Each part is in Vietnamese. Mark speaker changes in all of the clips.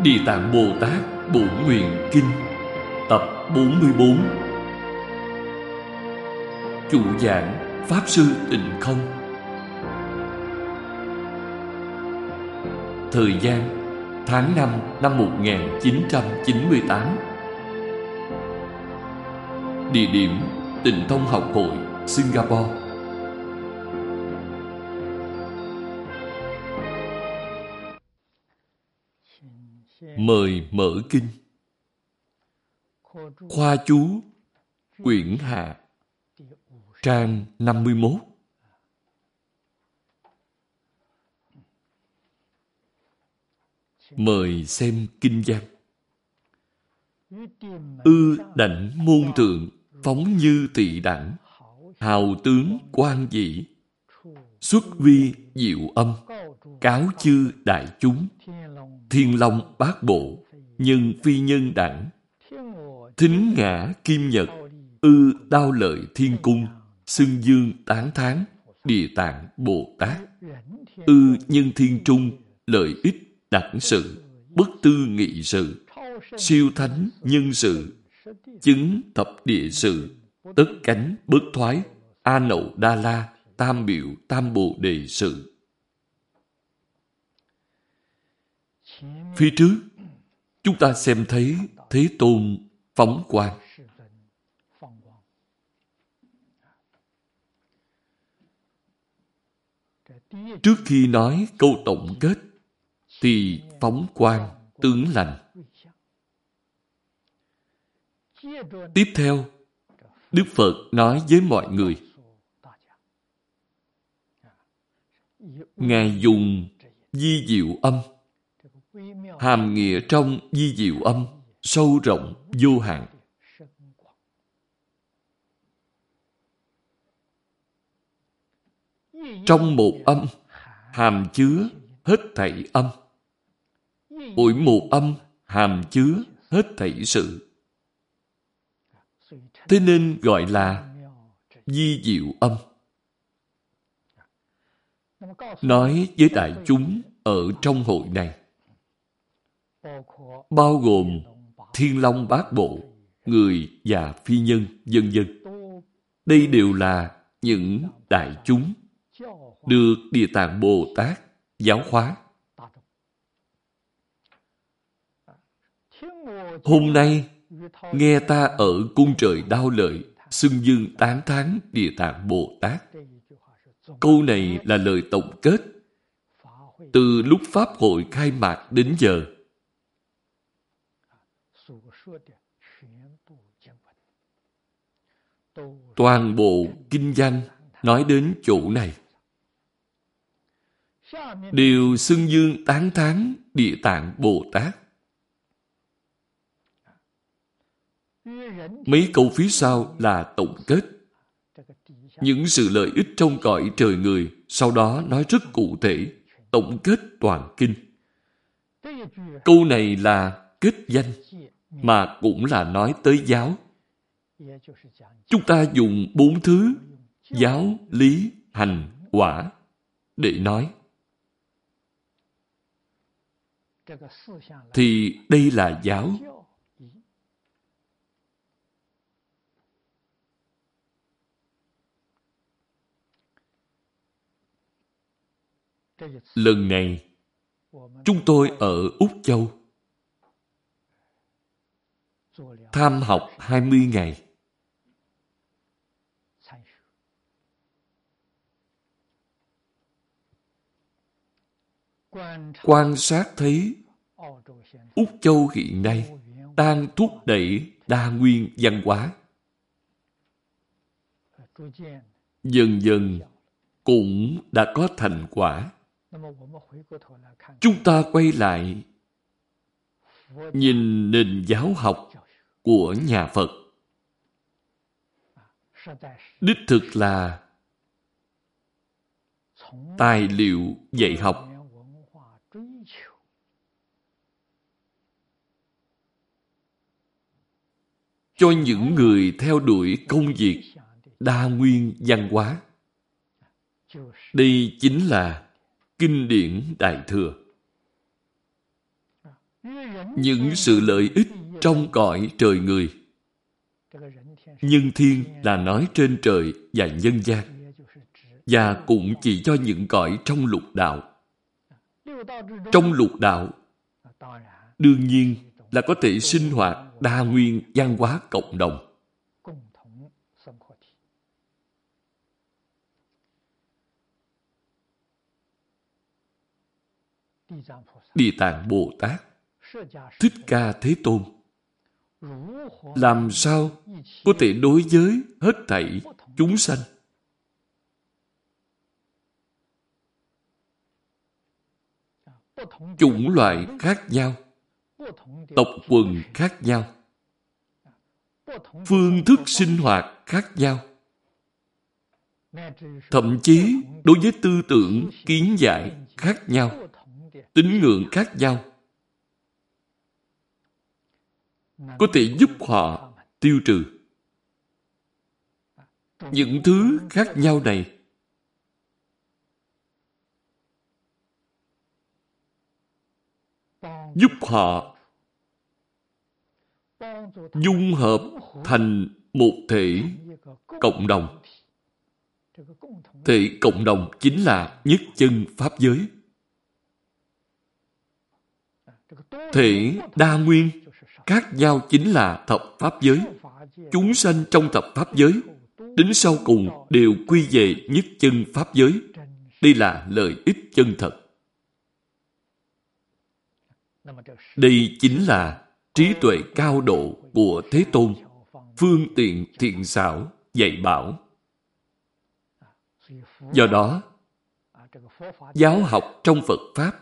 Speaker 1: Địa Tạng Bồ Tát Bổn Nguyện Kinh, Tập 44 Chủ giảng Pháp Sư Tịnh Không. Thời gian, Tháng 5 năm 1998 Địa điểm, Tịnh Thông Học Hội, Singapore. Mời mở kinh. Khoa chú, Quyển Hạ, Trang 51 Mời xem kinh văn. Ư đảnh môn thượng, Phóng như tỵ đẳng, Hào tướng quan dị Xuất vi diệu âm, Cáo chư đại chúng. Thiên Long bát bộ, nhân phi nhân đẳng, thính ngã kim nhật, ư đao lợi thiên cung, xưng dương tán thán, địa tạng Bồ Tát, ư nhân thiên trung, lợi ích đẳng sự, bất tư nghị sự, siêu thánh nhân sự, chứng thập địa sự, tất cánh bất thoái, a nậu đa la, tam biểu tam bộ đề sự. Phía trước, chúng ta xem thấy Thế Tôn phóng quang. Trước khi nói câu tổng kết, thì phóng quang tướng lành. Tiếp theo, Đức Phật nói với mọi người, Ngài dùng di diệu âm hàm nghĩa trong di diệu âm, sâu rộng, vô hạn. Trong một âm, hàm chứa hết thảy âm. Mỗi một âm, hàm chứa hết thảy sự. Thế nên gọi là di diệu âm. Nói với đại chúng ở trong hội này bao gồm thiên long bát bộ, người và phi nhân, dân dân. Đây đều là những đại chúng được Địa Tạng Bồ Tát giáo hóa. Hôm nay, nghe ta ở cung trời đau lợi, xưng dương tán thán Địa Tạng Bồ Tát. Câu này là lời tổng kết. Từ lúc Pháp hội khai mạc đến giờ, Toàn bộ kinh văn nói đến chỗ này. Đều xưng dương tán thán địa tạng Bồ Tát. Mấy câu phía sau là tổng kết. Những sự lợi ích trong cõi trời người sau đó nói rất cụ thể, tổng kết toàn kinh. Câu này là kết danh mà cũng là nói tới giáo. Chúng ta dùng bốn thứ giáo, lý, hành, quả để nói. Thì đây là giáo. Lần này, chúng tôi ở Úc Châu tham học 20 ngày. Quan sát thấy Úc Châu hiện nay đang thúc đẩy đa nguyên văn hóa. Dần dần cũng đã có thành quả. Chúng ta quay lại nhìn nền giáo học của nhà Phật. Đích thực là tài liệu dạy học cho những người theo đuổi công việc đa nguyên văn hóa. Đây chính là kinh điển Đại Thừa. những sự lợi ích trong cõi trời người. Nhân thiên là nói trên trời và nhân gian, và cũng chỉ cho những cõi trong lục đạo. Trong lục đạo, đương nhiên là có thể sinh hoạt đa nguyên văn hóa cộng đồng. Địa Tạng Bồ Tát, Thích Ca Thế Tôn, làm sao có thể đối với hết thảy chúng sanh? Chủng loại khác nhau tộc quần khác nhau. Phương thức sinh hoạt khác nhau. Thậm chí đối với tư tưởng kiến giải khác nhau. Tín ngưỡng khác nhau. Có thể giúp họ tiêu trừ những thứ khác nhau này. Giúp họ dung hợp thành một thể cộng đồng. Thể cộng đồng chính là nhất chân pháp giới. Thể đa nguyên khác nhau chính là thập pháp giới. Chúng sanh trong thập pháp giới, đến sau cùng đều quy về nhất chân pháp giới. Đây là lợi ích chân thật. Đây chính là trí tuệ cao độ của Thế Tôn, phương tiện thiện xảo, dạy bảo. Do đó, giáo học trong Phật Pháp,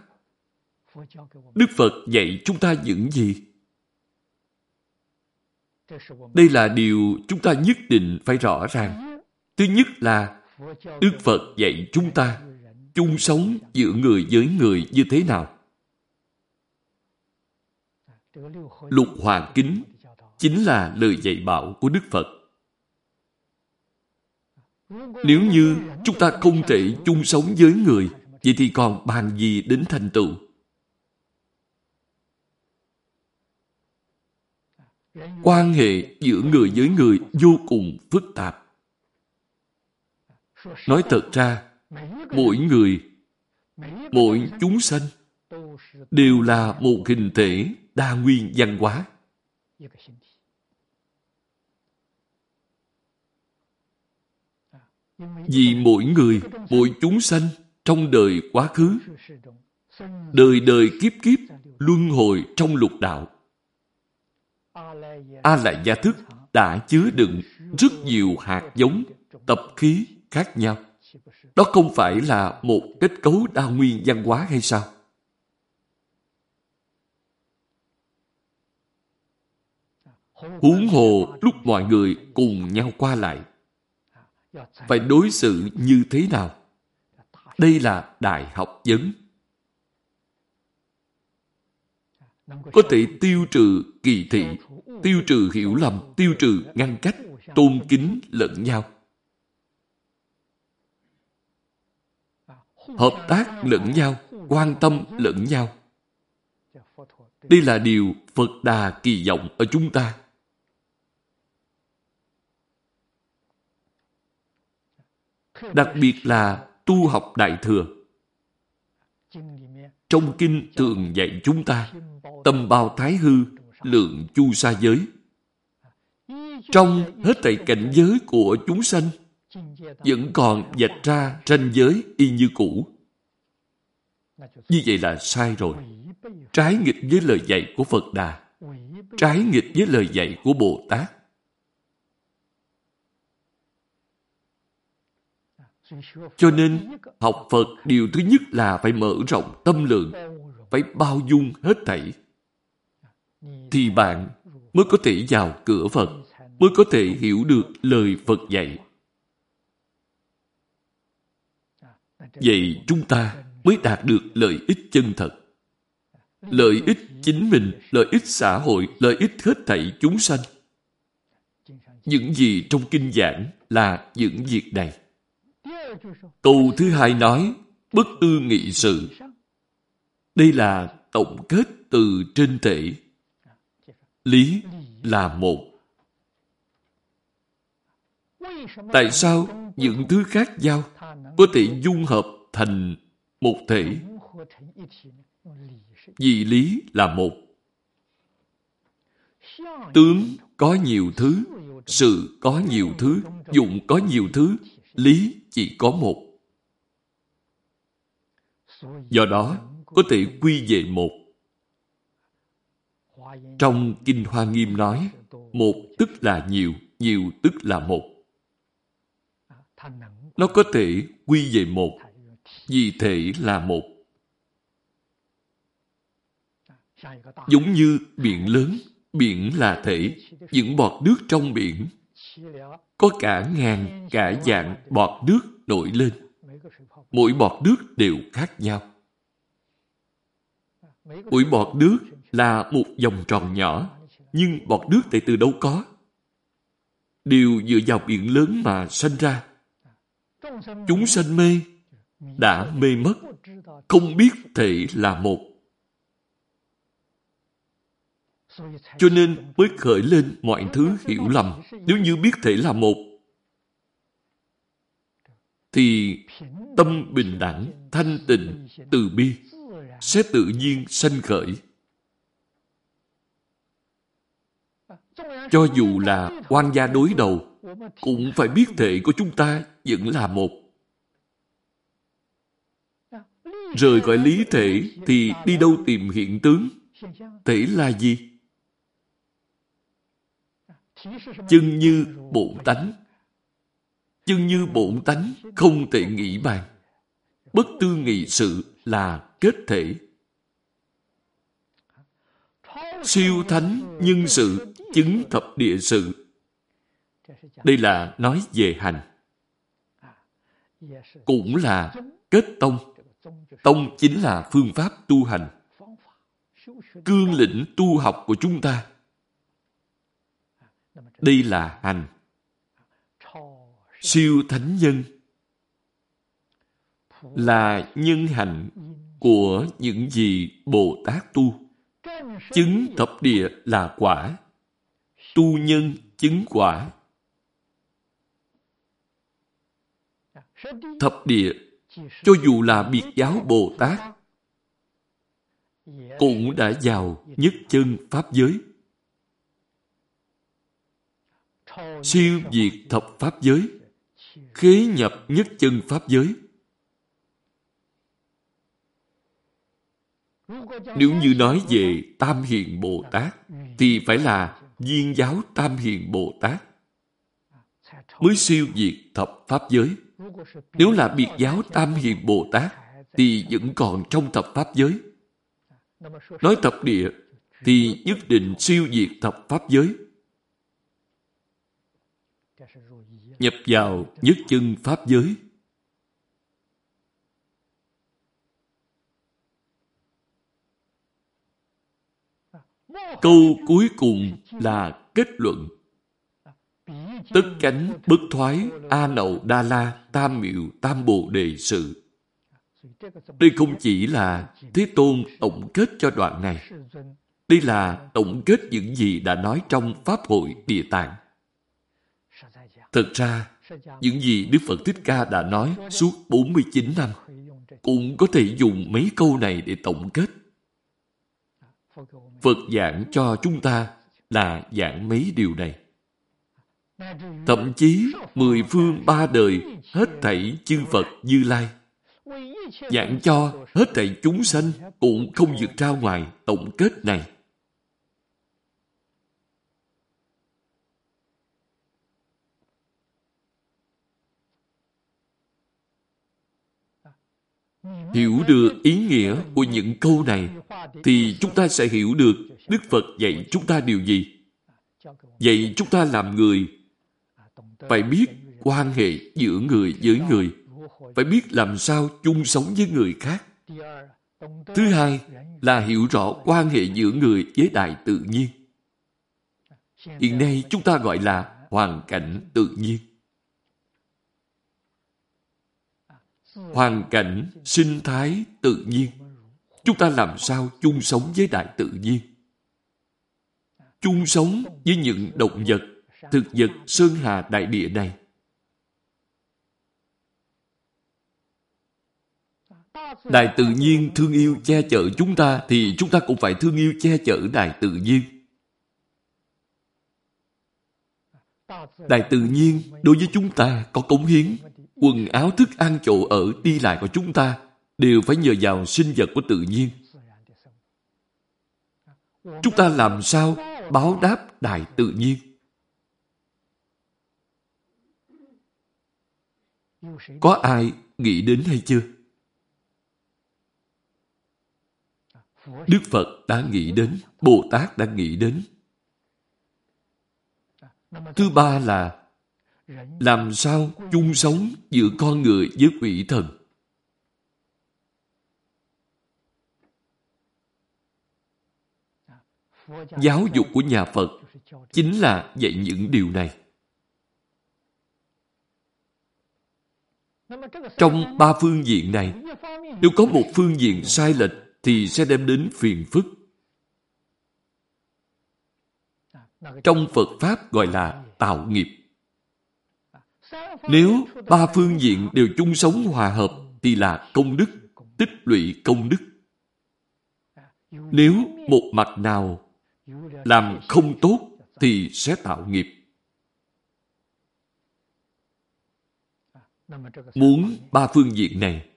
Speaker 1: Đức Phật dạy chúng ta những gì? Đây là điều chúng ta nhất định phải rõ ràng. Thứ nhất là Đức Phật dạy chúng ta chung sống giữa người với người như thế nào. Lục Hoàng Kính chính là lời dạy bảo của Đức Phật. Nếu như chúng ta không thể chung sống với người, vậy thì còn bàn gì đến thành tựu? Quan hệ giữa người với người vô cùng phức tạp. Nói thật ra, mỗi người, mỗi chúng sanh đều là một hình thể đa nguyên văn hóa. Vì mỗi người, mỗi chúng sanh trong đời quá khứ, đời đời kiếp kiếp luân hồi trong lục đạo. A la gia thức đã chứa đựng rất nhiều hạt giống, tập khí khác nhau. Đó không phải là một kết cấu đa nguyên văn hóa hay sao? Huống hồ lúc mọi người cùng nhau qua lại. Phải đối xử như thế nào? Đây là đại học vấn. Có thể tiêu trừ kỳ thị, tiêu trừ hiểu lầm, tiêu trừ ngăn cách, tôn kính lẫn nhau. Hợp tác lẫn nhau, quan tâm lẫn nhau. Đây là điều Phật Đà kỳ vọng ở chúng ta. Đặc biệt là tu học Đại Thừa. Trong kinh thường dạy chúng ta tâm bao thái hư, lượng chu sa giới. Trong hết thảy cảnh giới của chúng sanh vẫn còn vạch ra tranh giới y như cũ. Như vậy là sai rồi. Trái nghịch với lời dạy của Phật Đà. Trái nghịch với lời dạy của Bồ Tát. Cho nên, học Phật điều thứ nhất là phải mở rộng tâm lượng, phải bao dung hết thảy. Thì bạn mới có thể vào cửa Phật, mới có thể hiểu được lời Phật dạy. Vậy chúng ta mới đạt được lợi ích chân thật. Lợi ích chính mình, lợi ích xã hội, lợi ích hết thảy chúng sanh. Những gì trong kinh giảng là những việc này. Câu thứ hai nói, bất tư nghị sự. Đây là tổng kết từ trên thể. Lý là một. Tại sao những thứ khác nhau có thể dung hợp thành một thể? Vì lý là một. Tướng có nhiều thứ, sự có nhiều thứ, dụng có nhiều thứ, lý chỉ có một. Do đó, có thể quy về một. Trong Kinh Hoa Nghiêm nói, một tức là nhiều, nhiều tức là một. Nó có thể quy về một, vì thể là một. Giống như biển lớn, biển là thể, những bọt nước trong biển. Có cả ngàn, cả dạng bọt nước nổi lên. Mỗi bọt nước đều khác nhau. Mỗi bọt nước là một vòng tròn nhỏ, nhưng bọt nước tại từ đâu có? Đều dựa vào biển lớn mà sanh ra. Chúng sanh mê, đã mê mất, không biết thể là một. Cho nên mới khởi lên mọi thứ hiểu lầm. Nếu như biết thể là một, thì tâm bình đẳng, thanh tịnh, từ bi sẽ tự nhiên sanh khởi. Cho dù là quan gia đối đầu, cũng phải biết thể của chúng ta vẫn là một. Rời khỏi lý thể thì đi đâu tìm hiện tướng? Thể là gì? Chân như bổn tánh. Chân như bổn tánh không thể nghĩ bàn. Bất tư nghị sự là kết thể. Siêu thánh nhân sự, chứng thập địa sự. Đây là nói về hành. Cũng là kết tông. Tông chính là phương pháp tu hành. Cương lĩnh tu học của chúng ta. Đây là hành. Siêu thánh nhân là nhân hành của những gì Bồ Tát tu. Chứng thập địa là quả. Tu nhân chứng quả. Thập địa, cho dù là biệt giáo Bồ Tát, cũng đã vào nhất chân Pháp giới. Siêu diệt thập Pháp giới, khế nhập nhất chân Pháp giới. Nếu như nói về Tam Hiền Bồ Tát, thì phải là viên giáo Tam Hiền Bồ Tát mới siêu diệt thập Pháp giới. Nếu là biệt giáo Tam Hiền Bồ Tát, thì vẫn còn trong thập Pháp giới. Nói thập địa, thì nhất định siêu diệt thập Pháp giới. Nhập vào nhất chân Pháp giới Câu cuối cùng là kết luận. Tất cánh bất thoái, A Nậu Đa La, Tam Miệu, Tam Bồ Đề Sự. Đây không chỉ là Thế Tôn tổng kết cho đoạn này. Đây là tổng kết những gì đã nói trong Pháp hội Địa Tạng. Thật ra, những gì Đức Phật Thích Ca đã nói suốt 49 năm cũng có thể dùng mấy câu này để tổng kết. Phật giảng cho chúng ta là giảng mấy điều này. Thậm chí mười phương ba đời hết thảy chư Phật Như Lai giảng cho hết thảy chúng sanh cũng không vượt ra ngoài tổng kết này. Hiểu được ý nghĩa của những câu này thì chúng ta sẽ hiểu được Đức Phật dạy chúng ta điều gì. Dạy chúng ta làm người phải biết quan hệ giữa người với người, phải biết làm sao chung sống với người khác. Thứ hai là hiểu rõ quan hệ giữa người với đại tự nhiên. Hiện nay chúng ta gọi là hoàn cảnh tự nhiên. Hoàn cảnh sinh thái tự nhiên chúng ta làm sao chung sống với đại tự nhiên? Chung sống với những động vật, thực vật sơn hà đại địa này. Đại tự nhiên thương yêu che chở chúng ta thì chúng ta cũng phải thương yêu che chở đại tự nhiên. Đại tự nhiên đối với chúng ta có cống hiến, quần áo thức ăn chỗ ở đi lại của chúng ta đều phải nhờ vào sinh vật của tự nhiên. Chúng ta làm sao báo đáp đại tự nhiên? Có ai nghĩ đến hay chưa? Đức Phật đã nghĩ đến, Bồ Tát đã nghĩ đến. Thứ ba là làm sao chung sống giữa con người với quỷ thần. Giáo dục của nhà Phật chính là dạy những điều này. Trong ba phương diện này, nếu có một phương diện sai lệch thì sẽ đem đến phiền phức. Trong Phật Pháp gọi là tạo nghiệp. Nếu ba phương diện đều chung sống hòa hợp thì là công đức, tích lũy công đức. Nếu một mặt nào làm không tốt thì sẽ tạo nghiệp. Muốn ba phương diện này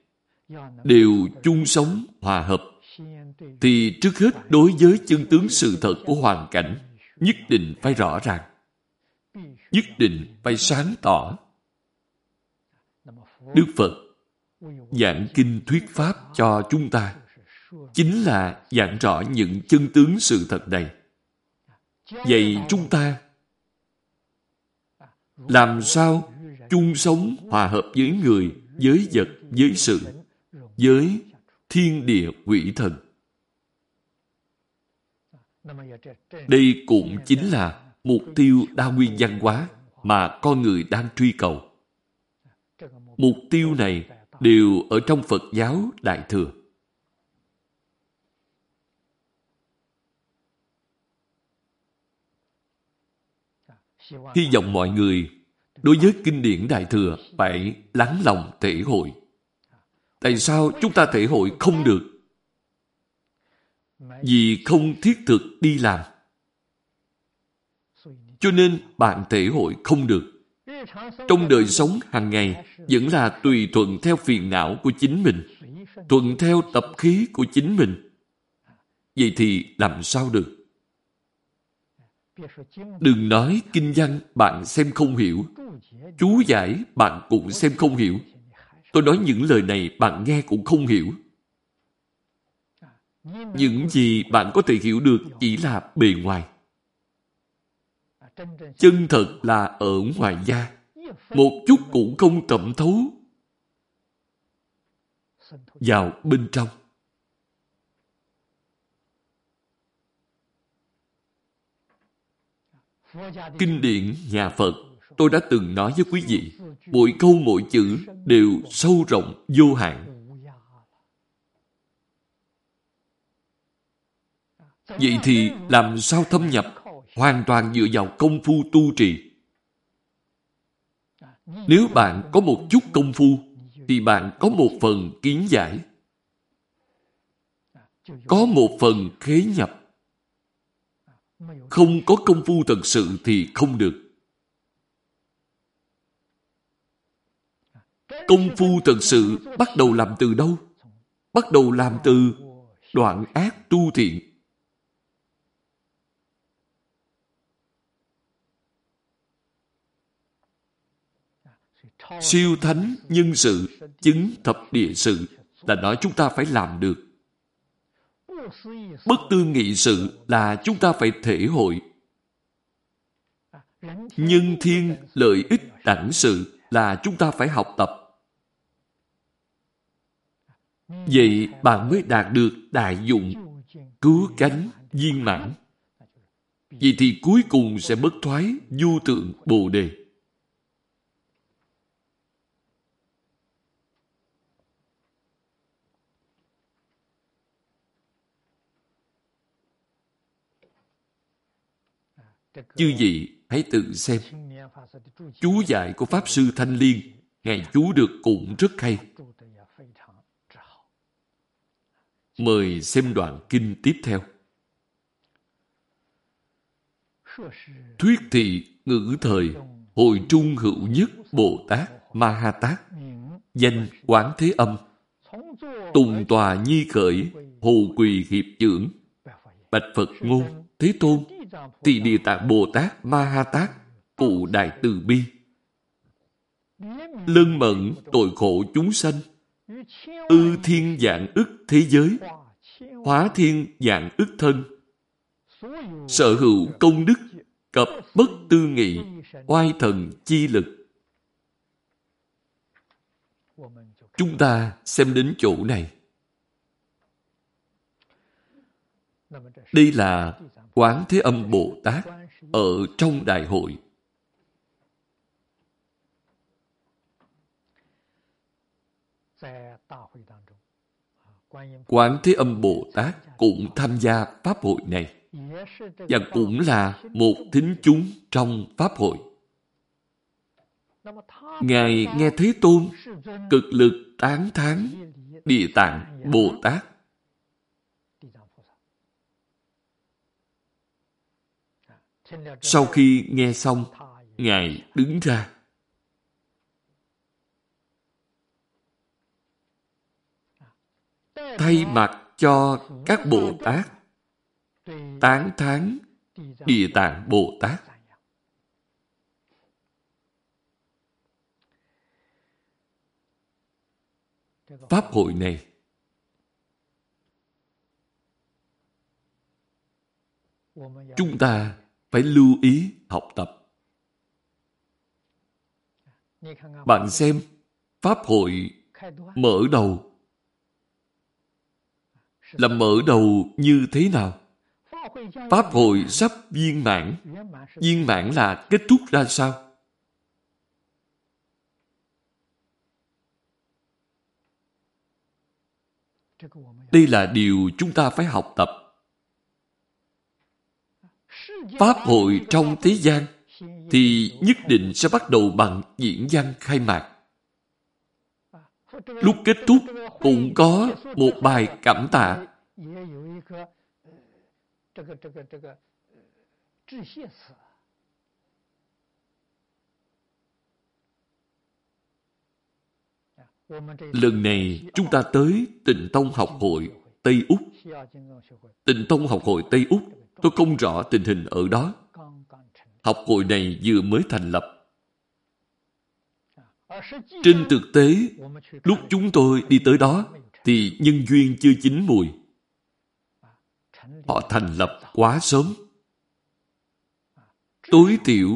Speaker 1: đều chung sống hòa hợp thì trước hết đối với chân tướng sự thật của hoàn cảnh nhất định phải rõ ràng nhất định phải sáng tỏ đức phật giảng kinh thuyết pháp cho chúng ta chính là giảng rõ những chân tướng sự thật này vậy chúng ta làm sao chung sống hòa hợp với người, với vật, với sự, với thiên địa quỷ thần. Đây cũng chính là mục tiêu đa nguyên văn hóa mà con người đang truy cầu. Mục tiêu này đều ở trong Phật giáo Đại Thừa. Hy vọng mọi người đối với kinh điển Đại Thừa phải lắng lòng thể hội. Tại sao chúng ta thể hội không được? Vì không thiết thực đi làm. Cho nên bạn thể hội không được. Trong đời sống hàng ngày vẫn là tùy thuận theo phiền não của chính mình, thuận theo tập khí của chính mình. Vậy thì làm sao được? Đừng nói kinh văn bạn xem không hiểu, chú giải bạn cũng xem không hiểu. Tôi nói những lời này bạn nghe cũng không hiểu. Những gì bạn có thể hiểu được chỉ là bề ngoài. Chân thật là ở ngoài da. Một chút cũng không thẩm thấu vào bên trong. Kinh điển nhà Phật tôi đã từng nói với quý vị, mỗi câu mỗi chữ đều sâu rộng, vô hạn. Vậy thì làm sao thâm nhập hoàn toàn dựa vào công phu tu trì? Nếu bạn có một chút công phu, thì bạn có một phần kiến giải. Có một phần khế nhập. Không có công phu thật sự thì không được. Công phu thật sự bắt đầu làm từ đâu? Bắt đầu làm từ đoạn ác tu thiện. Siêu thánh nhân sự, chứng thập địa sự là nói chúng ta phải làm được. Bất tư nghị sự là chúng ta phải thể hội. Nhân thiên lợi ích đẳng sự là chúng ta phải học tập. Vậy bạn mới đạt được đại dụng, cứu cánh, viên mãn. Vậy thì cuối cùng sẽ bất thoái, du tượng, bồ đề. Chư vị hãy tự xem. Chú giải của Pháp Sư Thanh Liên, Ngài chú được cũng rất hay. Mời xem đoạn kinh tiếp theo. Thuyết thị ngữ thời Hội trung hữu nhất Bồ Tát Ma Ha Tát Danh Quán Thế Âm Tùng tòa nhi khởi Hồ quỳ hiệp trưởng Bạch Phật ngôn Thế Tôn Tỳ Địa Tạng Bồ Tát Ma Ha Tát, Cụ Đại Từ Bi. Lân mẫn tội khổ chúng sanh. Ư thiên dạng ức thế giới. Hóa thiên dạng ức thân. Sở hữu công đức, Cập bất tư nghị, Oai thần chi lực. Chúng ta xem đến chỗ này. Đây là Quán Thế Âm Bồ Tát ở trong đại hội. Quán Thế Âm Bồ Tát cũng tham gia Pháp hội này và cũng là một thính chúng trong Pháp hội. Ngài nghe Thế Tôn cực lực tán thán Địa Tạng Bồ Tát Sau khi nghe xong, Ngài đứng ra. Thay mặt cho các Bồ Tát, tán thán Địa Tạng Bồ Tát. Pháp hội này chúng ta phải lưu ý học tập. Bạn xem, Pháp hội mở đầu là mở đầu như thế nào? Pháp hội sắp viên mãn. Viên mãn là kết thúc ra sao? Đây là điều chúng ta phải học tập. Pháp hội trong thế gian, thì nhất định sẽ bắt đầu bằng diễn văn khai mạc. Lúc kết thúc, cũng có một bài cảm tạ. Lần này, chúng ta tới Tịnh Tông học hội Tây Úc. Tịnh Tông học hội Tây Úc Tôi không rõ tình hình ở đó. Học hội này vừa mới thành lập. Trên thực tế, lúc chúng tôi đi tới đó, thì nhân duyên chưa chín mùi. Họ thành lập quá sớm. Tối thiểu,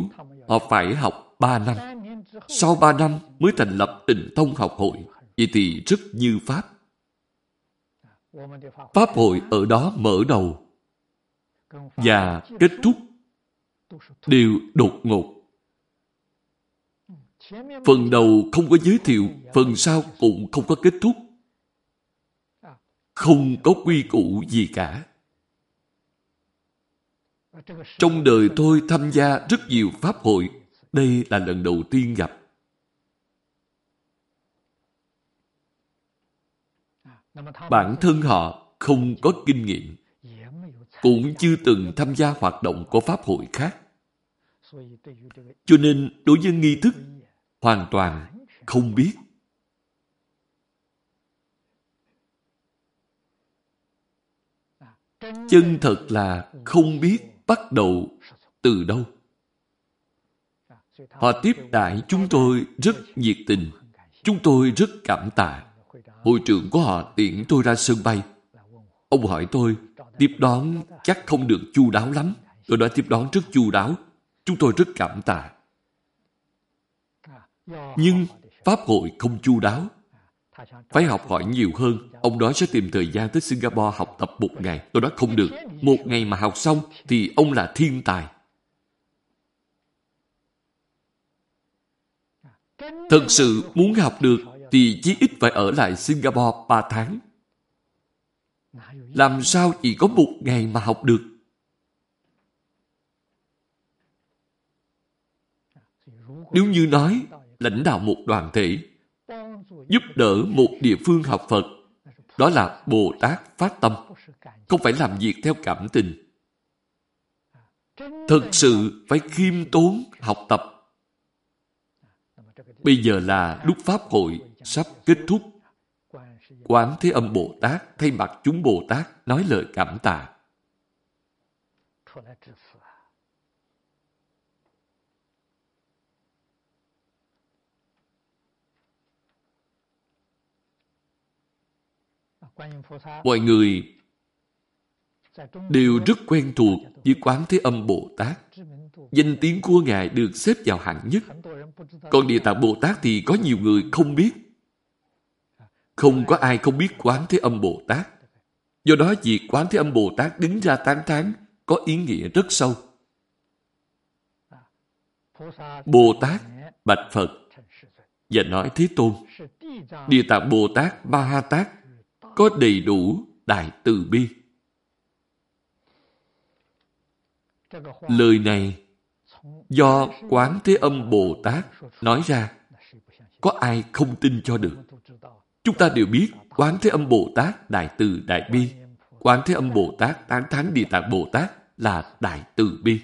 Speaker 1: họ phải học 3 năm. Sau 3 năm mới thành lập tịnh thông học hội. Vậy thì rất như Pháp. Pháp hội ở đó mở đầu và kết thúc đều đột ngột. Phần đầu không có giới thiệu, phần sau cũng không có kết thúc. Không có quy củ gì cả. Trong đời tôi tham gia rất nhiều pháp hội, đây là lần đầu tiên gặp. Bản thân họ không có kinh nghiệm cũng chưa từng tham gia hoạt động của Pháp hội khác. Cho nên đối với nghi thức, hoàn toàn không biết. Chân thật là không biết bắt đầu từ đâu. Họ tiếp đãi chúng tôi rất nhiệt tình. Chúng tôi rất cảm tạ. Hội trưởng của họ tiễn tôi ra sân bay. Ông hỏi tôi tiếp đón chắc không được chu đáo lắm. Tôi đã tiếp đón rất chu đáo. Chúng tôi rất cảm tạ. Nhưng Pháp hội không chu đáo. Phải học hỏi nhiều hơn. Ông đó sẽ tìm thời gian tới Singapore học tập một ngày. Tôi nói không được. Một ngày mà học xong thì ông là thiên tài. Thật sự muốn học được thì chí ít phải ở lại Singapore 3 tháng. Làm sao chỉ có một ngày mà học được? Nếu như nói lãnh đạo một đoàn thể, giúp đỡ một địa phương học Phật, đó là Bồ Tát phát tâm, không phải làm việc theo cảm tình. Thực sự phải khiêm tốn học tập. Bây giờ là lúc Pháp hội sắp kết thúc. Quán Thế Âm Bồ Tát thay mặt chúng Bồ Tát nói lời cảm tạ. Mọi người đều rất quen thuộc với Quán Thế Âm Bồ Tát. Danh tiếng của Ngài được xếp vào hạng nhất. Còn Địa Tạng Bồ Tát thì có nhiều người không biết. Không có ai không biết Quán Thế Âm Bồ Tát. Do đó việc Quán Thế Âm Bồ Tát đứng ra tán thán có ý nghĩa rất sâu. Bồ Tát bạch Phật và nói Thế Tôn. Địa Tạng Bồ Tát Ba Ha Tát có đầy đủ đại từ bi. Lời này do Quán Thế Âm Bồ Tát nói ra, có ai không tin cho được. Chúng ta đều biết Quán Thế Âm Bồ Tát Đại Từ Đại Bi, Quán Thế Âm Bồ Tát Tán Thán Địa Tạng Bồ Tát là Đại Từ Bi.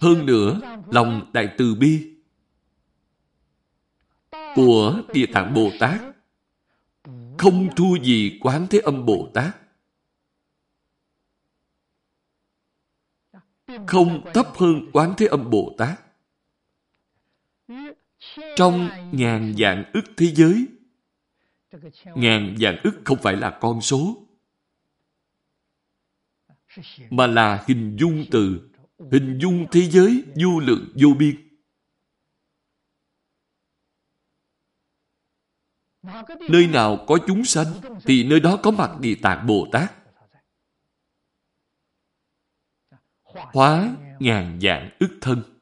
Speaker 1: Hơn nữa, lòng Đại Từ Bi của Địa Tạng Bồ Tát không thua gì Quán Thế Âm Bồ Tát. Không thấp hơn Quán Thế Âm Bồ Tát. Trong ngàn dạng ức thế giới, ngàn dạng ức không phải là con số, mà là hình dung từ hình dung thế giới vô lượng vô biên. Nơi nào có chúng sanh thì nơi đó có mặt Địa Tạng Bồ Tát. Hóa ngàn dạng ức thân.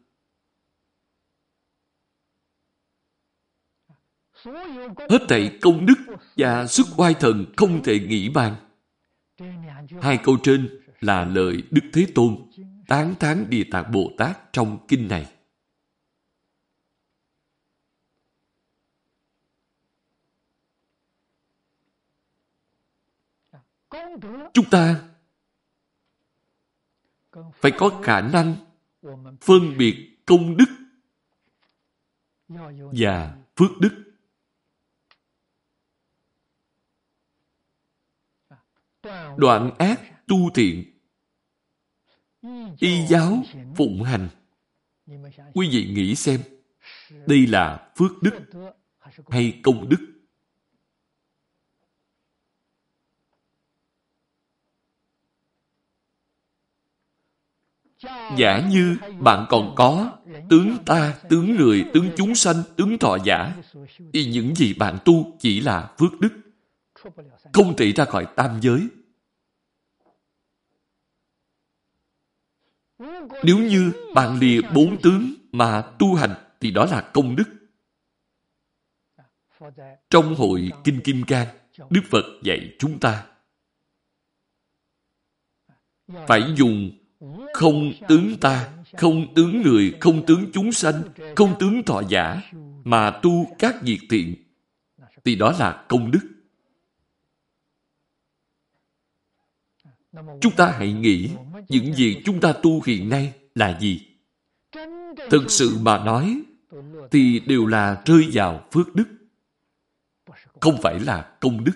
Speaker 1: Hết thảy công đức và sức oai thần không thể nghĩ bàn. Hai câu trên là lời Đức Thế Tôn tán thán Địa Tạng Bồ Tát trong kinh này. Chúng ta phải có khả năng phân biệt công đức và phước đức. Đoạn ác tu thiện y giáo phụng hành quý vị nghĩ xem đây là phước đức hay công đức Giả như bạn còn có tướng ta, tướng người, tướng chúng sanh, tướng thọ giả, thì những gì bạn tu chỉ là phước đức. Không thể ra khỏi tam giới. Nếu như bạn lìa bốn tướng mà tu hành thì đó là công đức. Trong hội Kinh Kim Cang, Đức Phật dạy chúng ta phải dùng không tướng ta, không tướng người, không tướng chúng sanh, không tướng thọ giả, mà tu các việc thiện, thì đó là công đức. Chúng ta hãy nghĩ những gì chúng ta tu hiện nay là gì? Thực sự mà nói, thì đều là rơi vào phước đức, không phải là công đức.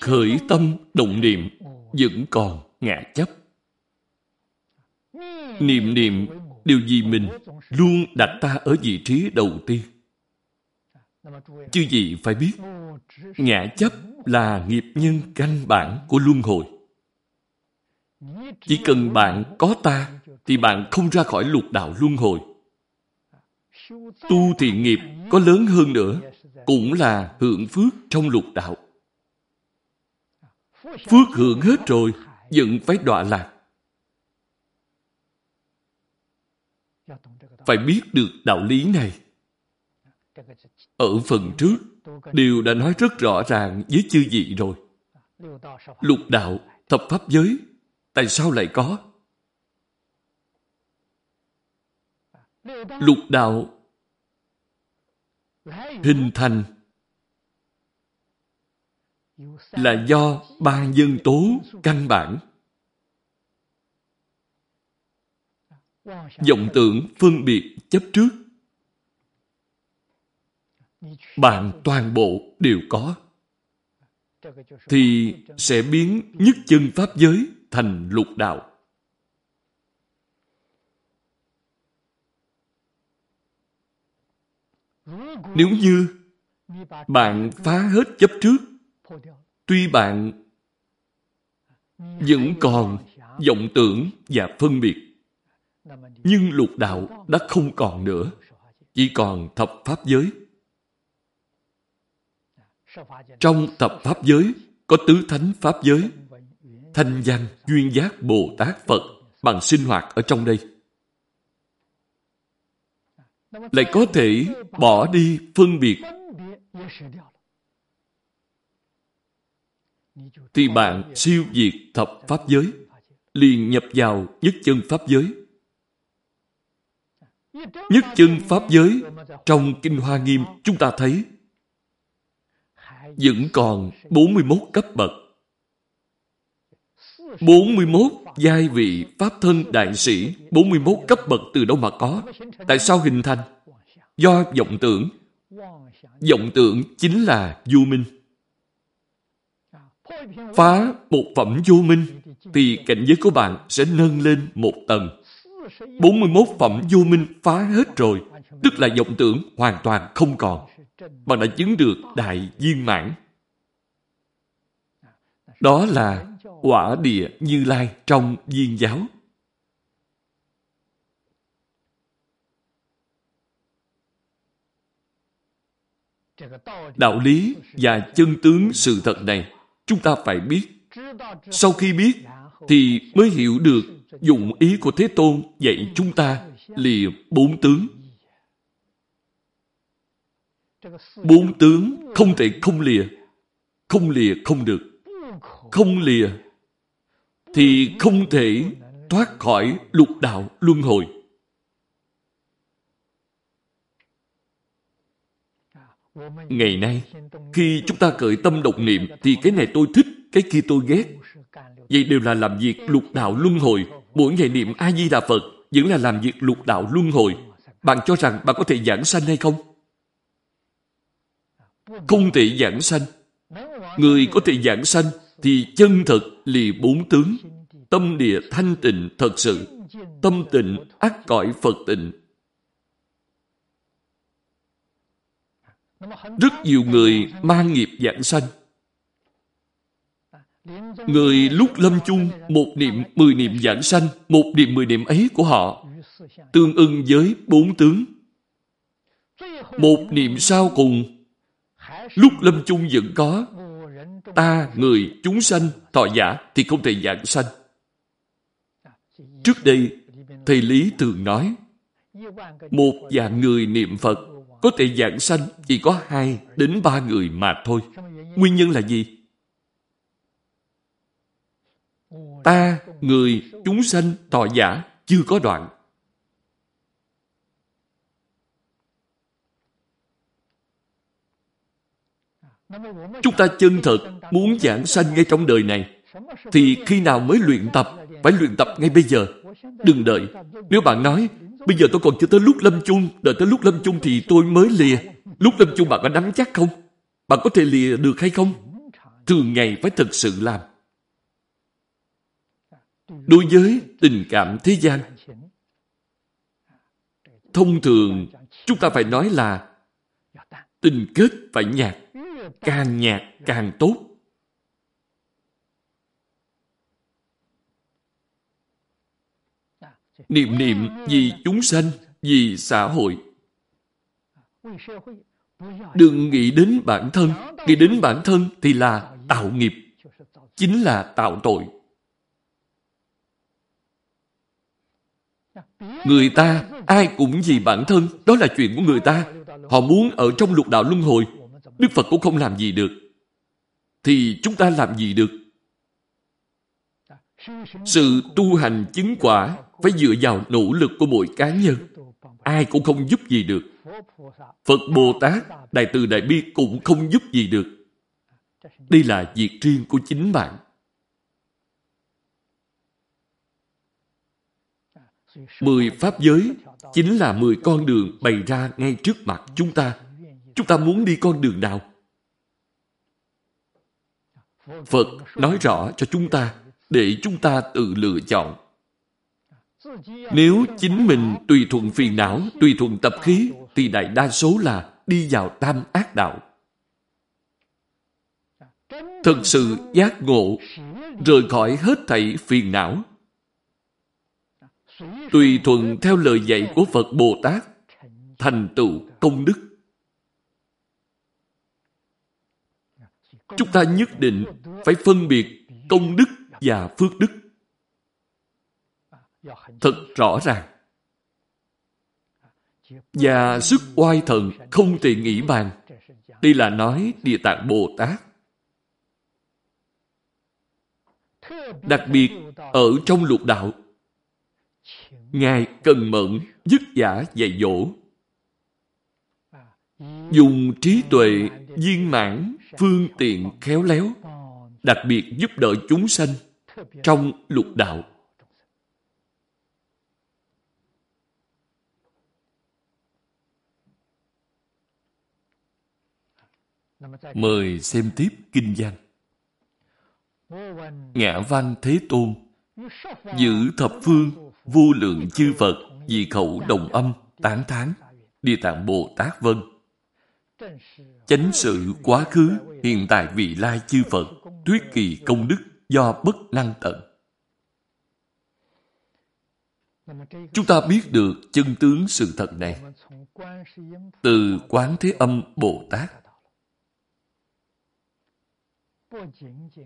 Speaker 1: khởi tâm động niệm vẫn còn ngã chấp. Niệm niệm điều gì mình luôn đặt ta ở vị trí đầu tiên. Chứ gì phải biết, ngã chấp là nghiệp nhân căn bản của luân hồi. Chỉ cần bạn có ta, thì bạn không ra khỏi lục đạo luân hồi. Tu thiện nghiệp có lớn hơn nữa, cũng là hưởng phước trong lục đạo. Phước hưởng hết rồi, vẫn phải đọa lạc. Phải biết được đạo lý này. Ở phần trước, đều đã nói rất rõ ràng với chư vị rồi. Lục đạo, thập pháp giới, tại sao lại có? Lục đạo hình thành là do ba nhân tố căn bản vọng tưởng phân biệt chấp trước bạn toàn bộ đều có. Thì sẽ biến nhất chân pháp giới thành lục đạo. Nếu như bạn phá hết chấp trước, tuy bạn vẫn còn vọng tưởng và phân biệt, nhưng lục đạo đã không còn nữa, chỉ còn thập pháp giới trong tập pháp giới, có tứ thánh pháp giới. Thanh văn, duyên giác, bồ tát, phật, bằng sinh hoạt ở trong đây. Lại có thể bỏ đi phân biệt. Thì bạn siêu diệt thập pháp giới, liền nhập vào nhất chân pháp giới. Nhất chân pháp giới, trong kinh hoa nghiêm, chúng ta thấy vẫn còn 41 cấp bậc. 41 giai vị Pháp thân đại sĩ 41 cấp bậc từ đâu mà có? Tại sao hình thành? Do vọng tưởng. Vọng tưởng chính là vô minh. Phá một phẩm vô minh Thì cảnh giới của bạn sẽ nâng lên một tầng. 41 phẩm vô minh phá hết rồi, Tức là vọng tưởng hoàn toàn không còn. Bạn đã chứng được đại viên mãn Đó là quả địa như lai trong viên giáo. Đạo lý và chân tướng sự thật này chúng ta phải biết. Sau khi biết thì mới hiểu được dụng ý của Thế Tôn dạy chúng ta lìa bốn tướng. Bốn tướng không thể không lìa. Không lìa không được. Không lìa thì không thể thoát khỏi lục đạo luân hồi. Ngày nay, khi chúng ta cởi tâm động niệm thì cái này tôi thích, cái kia tôi ghét. Vậy đều là làm việc lục đạo luân hồi. Mỗi ngày niệm A-di-đà Phật vẫn là làm việc lục đạo luân hồi. Bạn cho rằng bạn có thể giảng sanh hay không? Không thể giảng sanh. Người có thể giảng sanh thì chân thực lì bốn tướng, tâm địa thanh tịnh thật sự, tâm tịnh ác cõi Phật tịnh. Rất nhiều người mang nghiệp giảng sanh. Người lúc lâm chung, một niệm, mười niệm giảng sanh, một niệm, mười niệm ấy của họ, tương ưng với bốn tướng. Một niệm sau cùng, lúc lâm chung vẫn có, ta, người, chúng sanh, thọ giả thì không thể dạng sanh. Trước đây, Thầy Lý thường nói, một vạn người niệm Phật có thể dạng sanh chỉ có hai đến ba người mà thôi. Nguyên nhân là gì? Ta, người, chúng sanh, thọ giả chưa có đoạn. Chúng ta chân thật muốn giảng sanh ngay trong đời này thì khi nào mới luyện tập? Phải luyện tập ngay bây giờ. Đừng đợi. Nếu bạn nói bây giờ tôi còn chưa tới lúc lâm chung đợi tới lúc lâm chung thì tôi mới lìa. Lúc lâm chung bạn có nắm chắc không? Bạn có thể lìa được hay không? Thường ngày phải thực sự làm. Đối với tình cảm thế gian, thông thường chúng ta phải nói là tình kết phải nhạt càng nhạt càng tốt. Niệm niệm vì chúng sanh, vì xã hội. Đừng nghĩ đến bản thân. Nghĩ đến bản thân thì là tạo nghiệp. Chính là tạo tội. Người ta, ai cũng vì bản thân, đó là chuyện của người ta. Họ muốn ở trong lục đạo luân hồi, Đức Phật cũng không làm gì được. thì chúng ta làm gì được? Sự tu hành chứng quả phải dựa vào nỗ lực của mỗi cá nhân. Ai cũng không giúp gì được. Phật Bồ Tát, Đại Từ Đại Bi cũng không giúp gì được. Đây là việc riêng của chính bạn. Mười pháp giới chính là mười con đường bày ra ngay trước mặt chúng ta. Chúng ta muốn đi con đường nào? Phật nói rõ cho chúng ta để chúng ta tự lựa chọn. Nếu chính mình tùy thuận phiền não, tùy thuận tập khí, thì đại đa số là đi vào tam ác đạo. Thật sự giác ngộ, rời khỏi hết thảy phiền não. Tùy thuận theo lời dạy của Phật Bồ Tát, thành tựu công đức. Chúng ta nhất định phải phân biệt công đức và phước đức. Thật rõ ràng. Và sức oai thần không thể nghĩ bàn. Đây là nói Địa Tạng Bồ Tát. Đặc biệt, ở trong lục đạo, Ngài cần mẫn, dứt giả dạy dỗ. Dùng trí tuệ, viên mãn, phương tiện khéo léo, đặc biệt giúp đỡ chúng sanh trong lục đạo. Mời xem tiếp kinh văn. Ngã văn Thế Tôn Giữ thập phương Vô lượng chư Phật Vì khẩu đồng âm Tán thán Địa tạng Bồ Tát Vân Chánh sự quá khứ Hiện tại vị lai chư Phật Thuyết kỳ công đức Do bất năng tận Chúng ta biết được chân tướng sự thật này từ Quán Thế Âm Bồ Tát.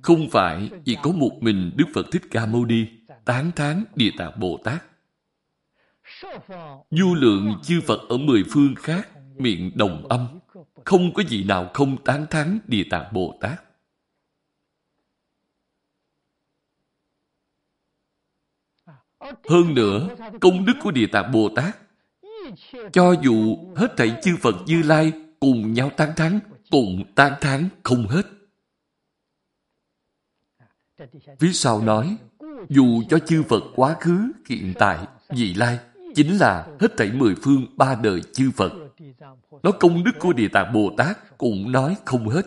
Speaker 1: Không phải chỉ có một mình Đức Phật Thích Ca Mâu Ni tán thán Địa Tạng Bồ Tát. Du lượng chư Phật ở mười phương khác miệng đồng âm, không có gì nào không tán thán Địa Tạng Bồ Tát. Hơn nữa, công đức của Địa Tạng Bồ Tát, cho dù hết thảy chư Phật Như Lai cùng nhau tán thán, cùng tán thán không hết. Phía sau nói, dù cho chư Phật quá khứ, hiện tại, vị lai, chính là hết thảy mười phương ba đời chư Phật. Nó công đức của Địa Tạng Bồ Tát cũng nói không hết.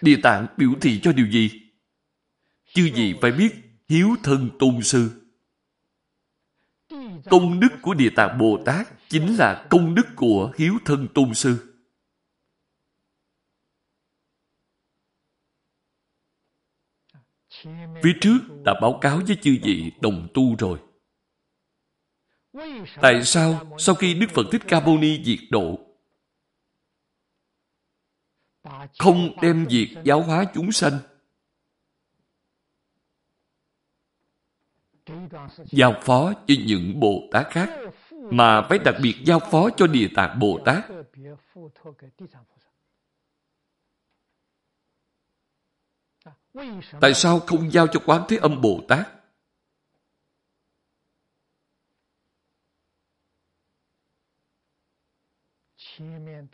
Speaker 1: Địa Tạng biểu thị cho điều gì? Chư gì phải biết, hiếu thân tôn sư. Công đức của Địa Tạng Bồ Tát chính là công đức của hiếu thân tôn sư. Phía trước đã báo cáo với chư vị đồng tu rồi. Tại sao sau khi Đức Phật Thích Ca Mâu Ni diệt độ, không đem việc giáo hóa chúng sanh giao phó cho những Bồ Tát khác, mà phải đặc biệt giao phó cho Địa Tạng Bồ Tát. Tại sao không giao cho Quán Thế Âm Bồ Tát?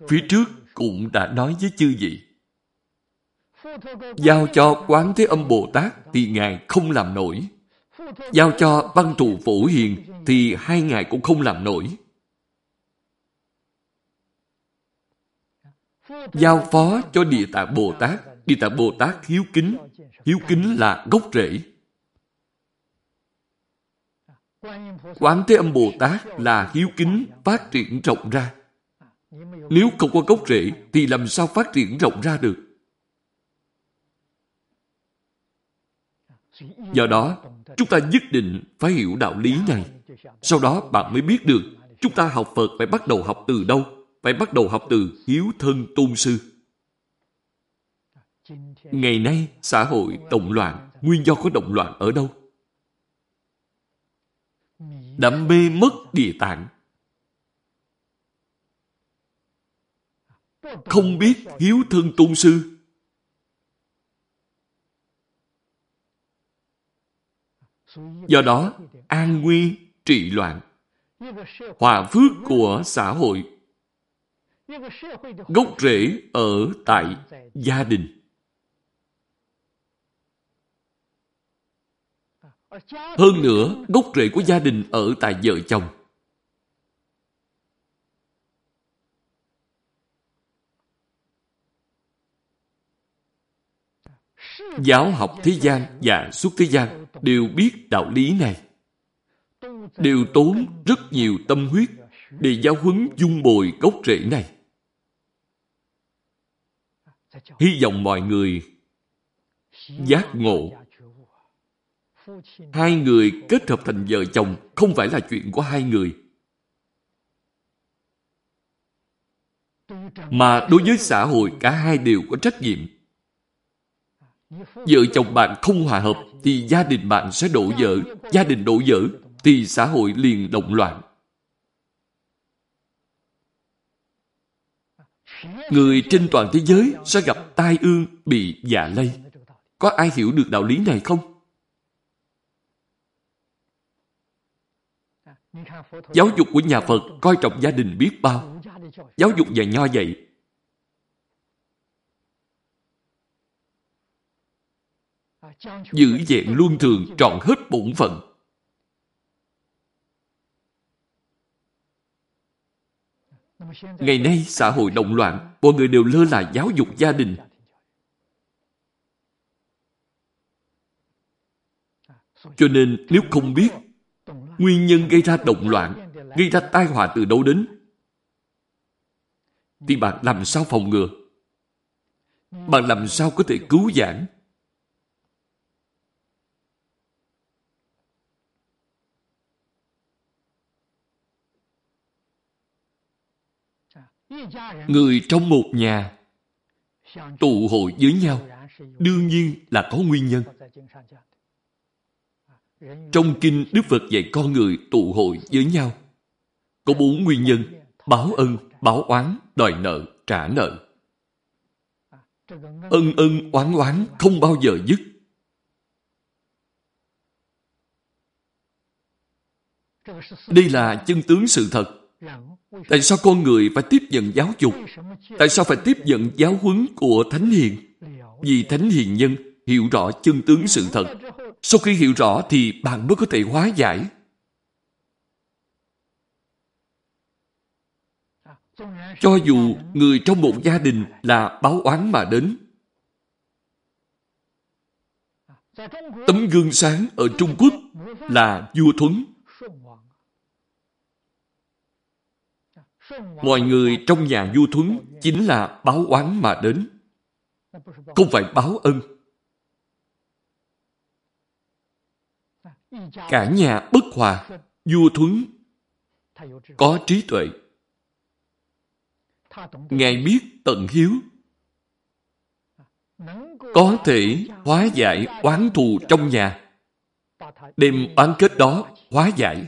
Speaker 1: Phía trước cũng đã nói với chư vị. Giao cho Quán Thế Âm Bồ Tát thì Ngài không làm nổi. Giao cho văn thù phổ hiền thì hai ngài cũng không làm nổi. Giao phó cho Địa Tạng Bồ Tát. Địa Tạng Bồ Tát hiếu kính. Hiếu kính là gốc rễ. Quán Thế Âm Bồ Tát là hiếu kính phát triển rộng ra. Nếu không có gốc rễ thì làm sao phát triển rộng ra được? Do đó, chúng ta nhất định phải hiểu đạo lý này. Sau đó bạn mới biết được chúng ta học Phật phải bắt đầu học từ đâu? Phải bắt đầu học từ hiếu thân tôn sư. Ngày nay, xã hội động loạn, nguyên do có động loạn ở đâu? Đã mê mất địa tạng. Không biết hiếu thân tôn sư. Do đó, an nguy trị loạn, hòa phước của xã hội, gốc rễ ở tại gia đình. Hơn nữa, gốc rễ của gia đình ở tại vợ chồng. Giáo học thế gian và suốt thế gian đều biết đạo lý này. Đều tốn rất nhiều tâm huyết để giáo huấn dung bồi gốc rễ này. Hy vọng mọi người giác ngộ. Hai người kết hợp thành vợ chồng không phải là chuyện của hai người. Mà đối với xã hội, cả hai đều có trách nhiệm. Vợ chồng bạn không hòa hợp thì gia đình bạn sẽ đổ vỡ. Gia đình đổ vỡ thì xã hội liền động loạn. Người trên toàn thế giới sẽ gặp tai ương bị dạ lây. Có ai hiểu được đạo lý này không? Giáo dục của nhà Phật coi trọng gia đình biết bao. Giáo dục và nho dạy giữ vẹn luân thường trọn hết bổn phận. Ngày nay xã hội động loạn, mọi người đều lơ là giáo dục gia đình. Cho nên nếu không biết nguyên nhân gây ra động loạn, gây ra tai họa từ đâu đến, thì bạn làm sao phòng ngừa? Bạn làm sao có thể cứu giảng? Người trong một nhà tụ hội với nhau đương nhiên là có nguyên nhân. Trong kinh Đức Phật dạy con người tụ hội với nhau có bốn nguyên nhân báo ân, báo oán, đòi nợ, trả nợ. Ân ân oán oán không bao giờ dứt. Đây là chân tướng sự thật Tại sao con người phải tiếp nhận giáo dục? Tại sao phải tiếp nhận giáo huấn của Thánh Hiền? Vì Thánh Hiền Nhân hiểu rõ chân tướng sự thật. Sau khi hiểu rõ thì bạn mới có thể hóa giải. Cho dù người trong một gia đình là báo oán mà đến. Tấm gương sáng ở Trung Quốc là vua Thuấn Mọi người trong nhà du thuấn chính là báo oán mà đến. Không phải báo ân. Cả nhà bất hòa, vua thuấn có trí tuệ. Ngài biết tận hiếu. Có thể hóa giải oán thù trong nhà. Đem oán kết đó hóa giải.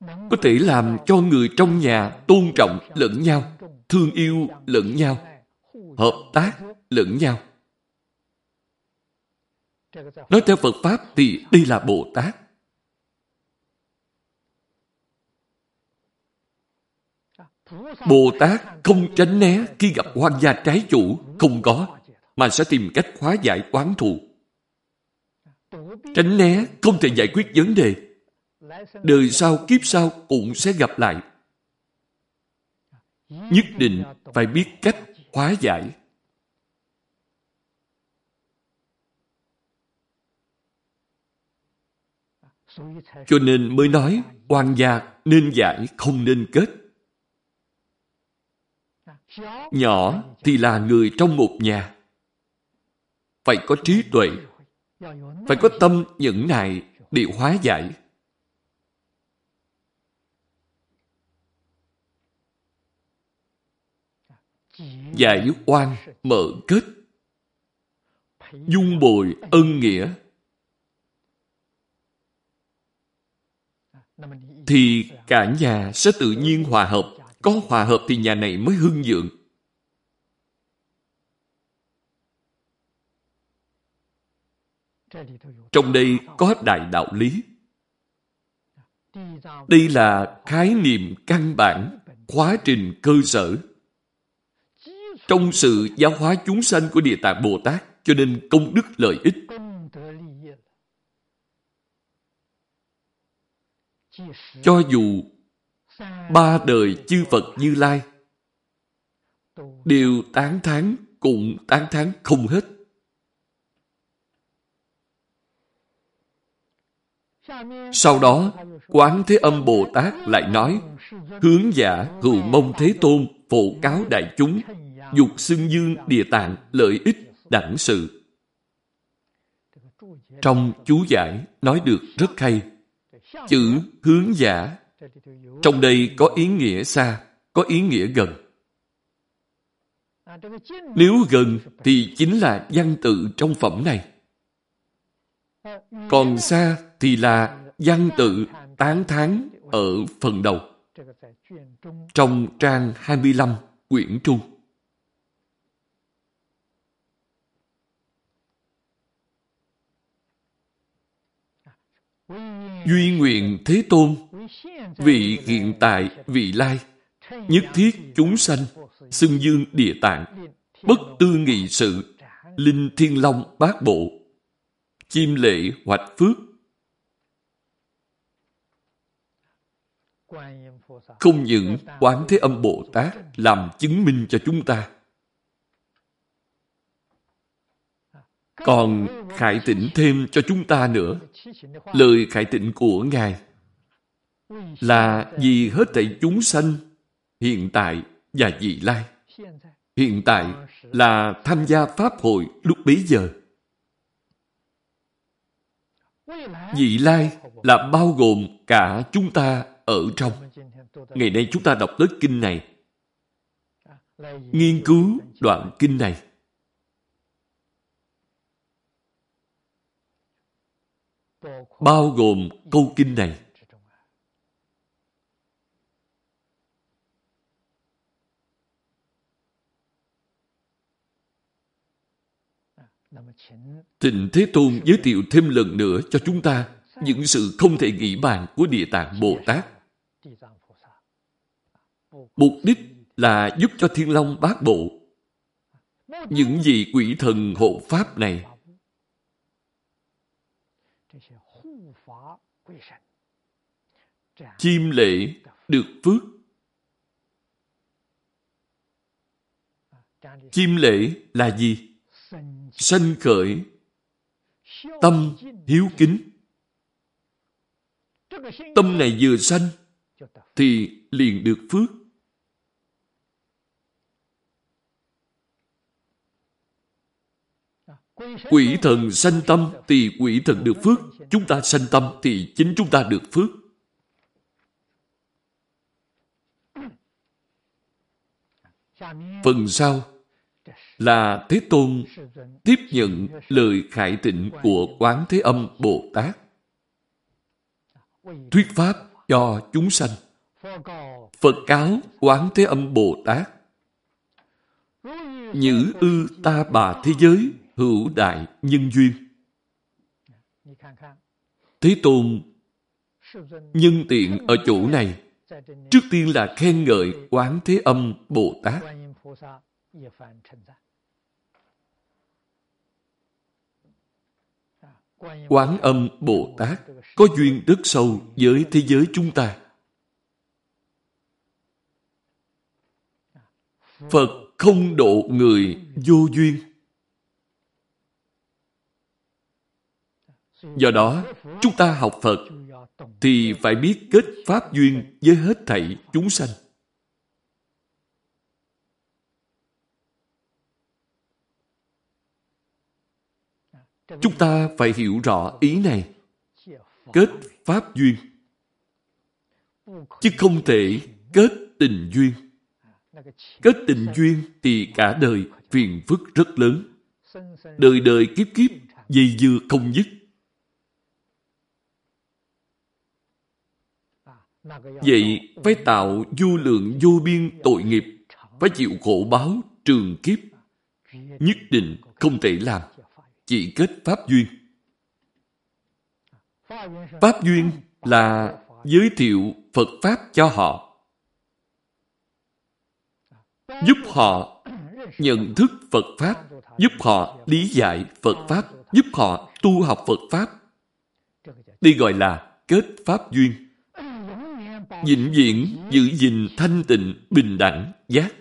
Speaker 1: có thể làm cho người trong nhà tôn trọng lẫn nhau, thương yêu lẫn nhau, hợp tác lẫn nhau. Nói theo Phật Pháp thì đây là Bồ Tát. Bồ Tát không tránh né khi gặp hoang gia trái chủ, không có, mà sẽ tìm cách hóa giải quán thù. Tránh né không thể giải quyết vấn đề, đời sau kiếp sau cũng sẽ gặp lại. Nhất định phải biết cách hóa giải. Cho nên mới nói, oan gia nên giải không nên kết. Nhỏ thì là người trong một nhà. Phải có trí tuệ. Phải có tâm nhẫn nại để hóa giải. giải oan mở kết dung bồi ân nghĩa thì cả nhà sẽ tự nhiên hòa hợp. Có hòa hợp thì nhà này mới hưng vượng. Trong đây có đại đạo lý. Đây là khái niệm căn bản, khóa trình cơ sở. Trong sự giáo hóa chúng sanh của Địa Tạng Bồ Tát, cho nên công đức lợi ích. Cho dù ba đời chư Phật Như Lai đều tán thán cũng tán thán không hết. Sau đó, Quán Thế Âm Bồ Tát lại nói, hướng giả hữu mông thế tôn phổ cáo đại chúng, dục xưng dương địa tạng lợi ích đẳng sự. Trong chú giải nói được rất hay. Chữ hướng giả trong đây có ý nghĩa xa, có ý nghĩa gần. Nếu gần thì chính là văn tự trong phẩm này. Còn xa thì là văn tự tán thán ở phần đầu. Trong trang 25 quyển trung. Duy nguyện Thế Tôn, vị hiện tại, vị lai, nhất thiết chúng sanh, xưng dương địa tạng, bất tư nghị sự, linh thiên long bát bộ, chim lệ hoạch phước. Không những Quán Thế Âm Bồ Tát làm chứng minh cho chúng ta, còn khải tịnh thêm cho chúng ta nữa. Lời khải tịnh của Ngài là vì hết thảy chúng sanh hiện tại và vị lai. Hiện tại là tham gia Pháp hội lúc bấy giờ. Vị lai là bao gồm cả chúng ta ở trong. Ngày nay chúng ta đọc tới kinh này, nghiên cứu đoạn kinh này. Bao gồm câu kinh này. Thịnh Thế Tôn giới thiệu thêm lần nữa cho chúng ta những sự không thể nghĩ bàn của Địa Tạng Bồ Tát. Mục đích là giúp cho Thiên Long bát bộ. Những gì quỷ thần hộ pháp này chim lễ được phước. Chim lễ là gì? sanh khởi tâm hiếu kính. Tâm này vừa sanh thì liền được phước. Quỷ thần sanh tâm thì quỷ thần được phước. Chúng ta sanh tâm thì chính chúng ta được phước. Phần sau là Thế Tôn tiếp nhận lời khải tịnh của Quán Thế Âm Bồ Tát. Thuyết Pháp cho chúng sanh. Phật cáo Quán Thế Âm Bồ Tát. Nhữ ư ta bà thế giới, hữu đại nhân duyên. Thế Tôn nhân tiện ở chỗ này trước tiên là khen ngợi Quán Thế Âm Bồ Tát. Quán âm Bồ Tát có duyên rất sâu với thế giới chúng ta. Phật không độ người vô duyên. Do đó, chúng ta học Phật thì phải biết kết pháp duyên với hết thảy chúng sanh. Chúng ta phải hiểu rõ ý này. Kết pháp duyên. Chứ không thể kết tình duyên. Kết tình duyên thì cả đời phiền phức rất lớn. Đời đời kiếp kiếp dây dưa không dứt. Vậy phải tạo vô lượng vô biên tội nghiệp, phải chịu khổ báo trường kiếp. Nhất định không thể làm, chỉ kết pháp duyên. Pháp duyên là giới thiệu Phật Pháp cho họ. Giúp họ nhận thức Phật Pháp, giúp họ lý giải Phật Pháp, giúp họ tu học Phật Pháp. Đây gọi là kết Pháp duyên. Vĩnh viễn giữ gìn thanh tịnh, bình đẳng, giác.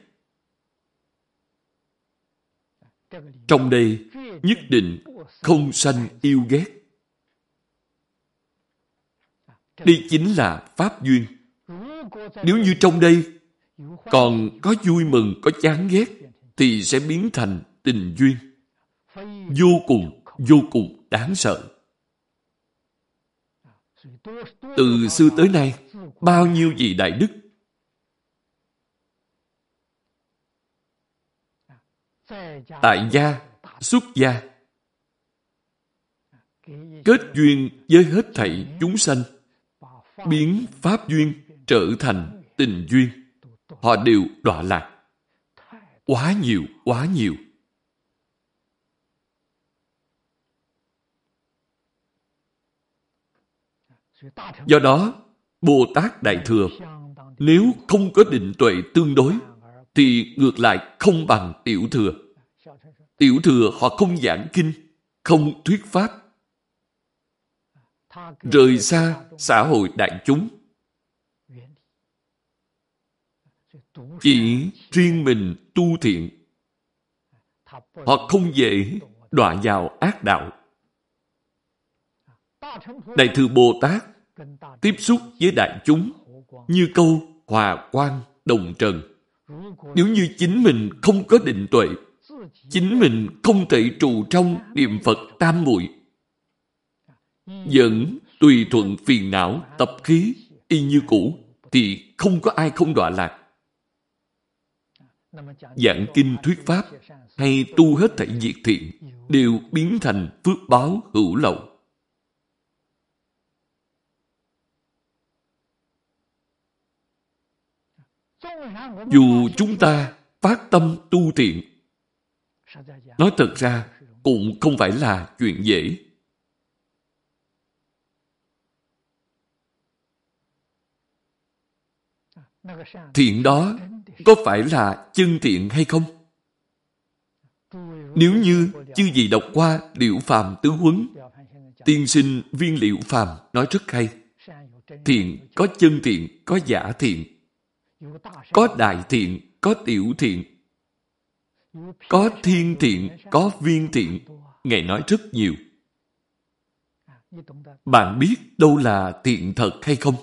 Speaker 1: Trong đây nhất định không sanh yêu ghét. Đây chính là Pháp duyên. Nếu như trong đây còn có vui mừng, có chán ghét, thì sẽ biến thành tình duyên. Vô cùng, vô cùng đáng sợ. Từ xưa tới nay, bao nhiêu vị đại đức tại gia, xuất gia kết duyên với hết thảy chúng sanh biến pháp duyên trở thành tình duyên họ đều đọa lạc. Quá nhiều quá nhiều. Do đó bồ tát đại thừa, nếu không có định tuệ tương đối, thì ngược lại không bằng tiểu thừa. Tiểu thừa họ không giảng kinh, không thuyết pháp. Rời xa xã hội đại chúng, chỉ riêng mình tu thiện, họ không dễ đọa vào ác đạo. Đại thừa bồ tát tiếp xúc với đại chúng như câu hòa quan đồng trần. Nếu như chính mình không có định tuệ, chính mình không thể trụ trong niệm phật tam muội. Vẫn tùy thuận phiền não tập khí y như cũ thì không có ai không đọa lạc. Giảng kinh thuyết pháp hay tu hết thảy diệt thiện đều biến thành phước báo hữu lậu. Dù chúng ta phát tâm tu thiện, nói thật ra cũng không phải là chuyện dễ. Thiện đó có phải là chân thiện hay không? Nếu như chư gì đọc qua liệu phàm tứ huấn, tiên sinh viên liệu phàm nói rất hay. Thiện có chân thiện, có giả thiện có đại thiện có tiểu thiện. Có thiên thiện có viên thiện. Ngài nói rất nhiều. Bạn biết đâu là thiện thật hay không?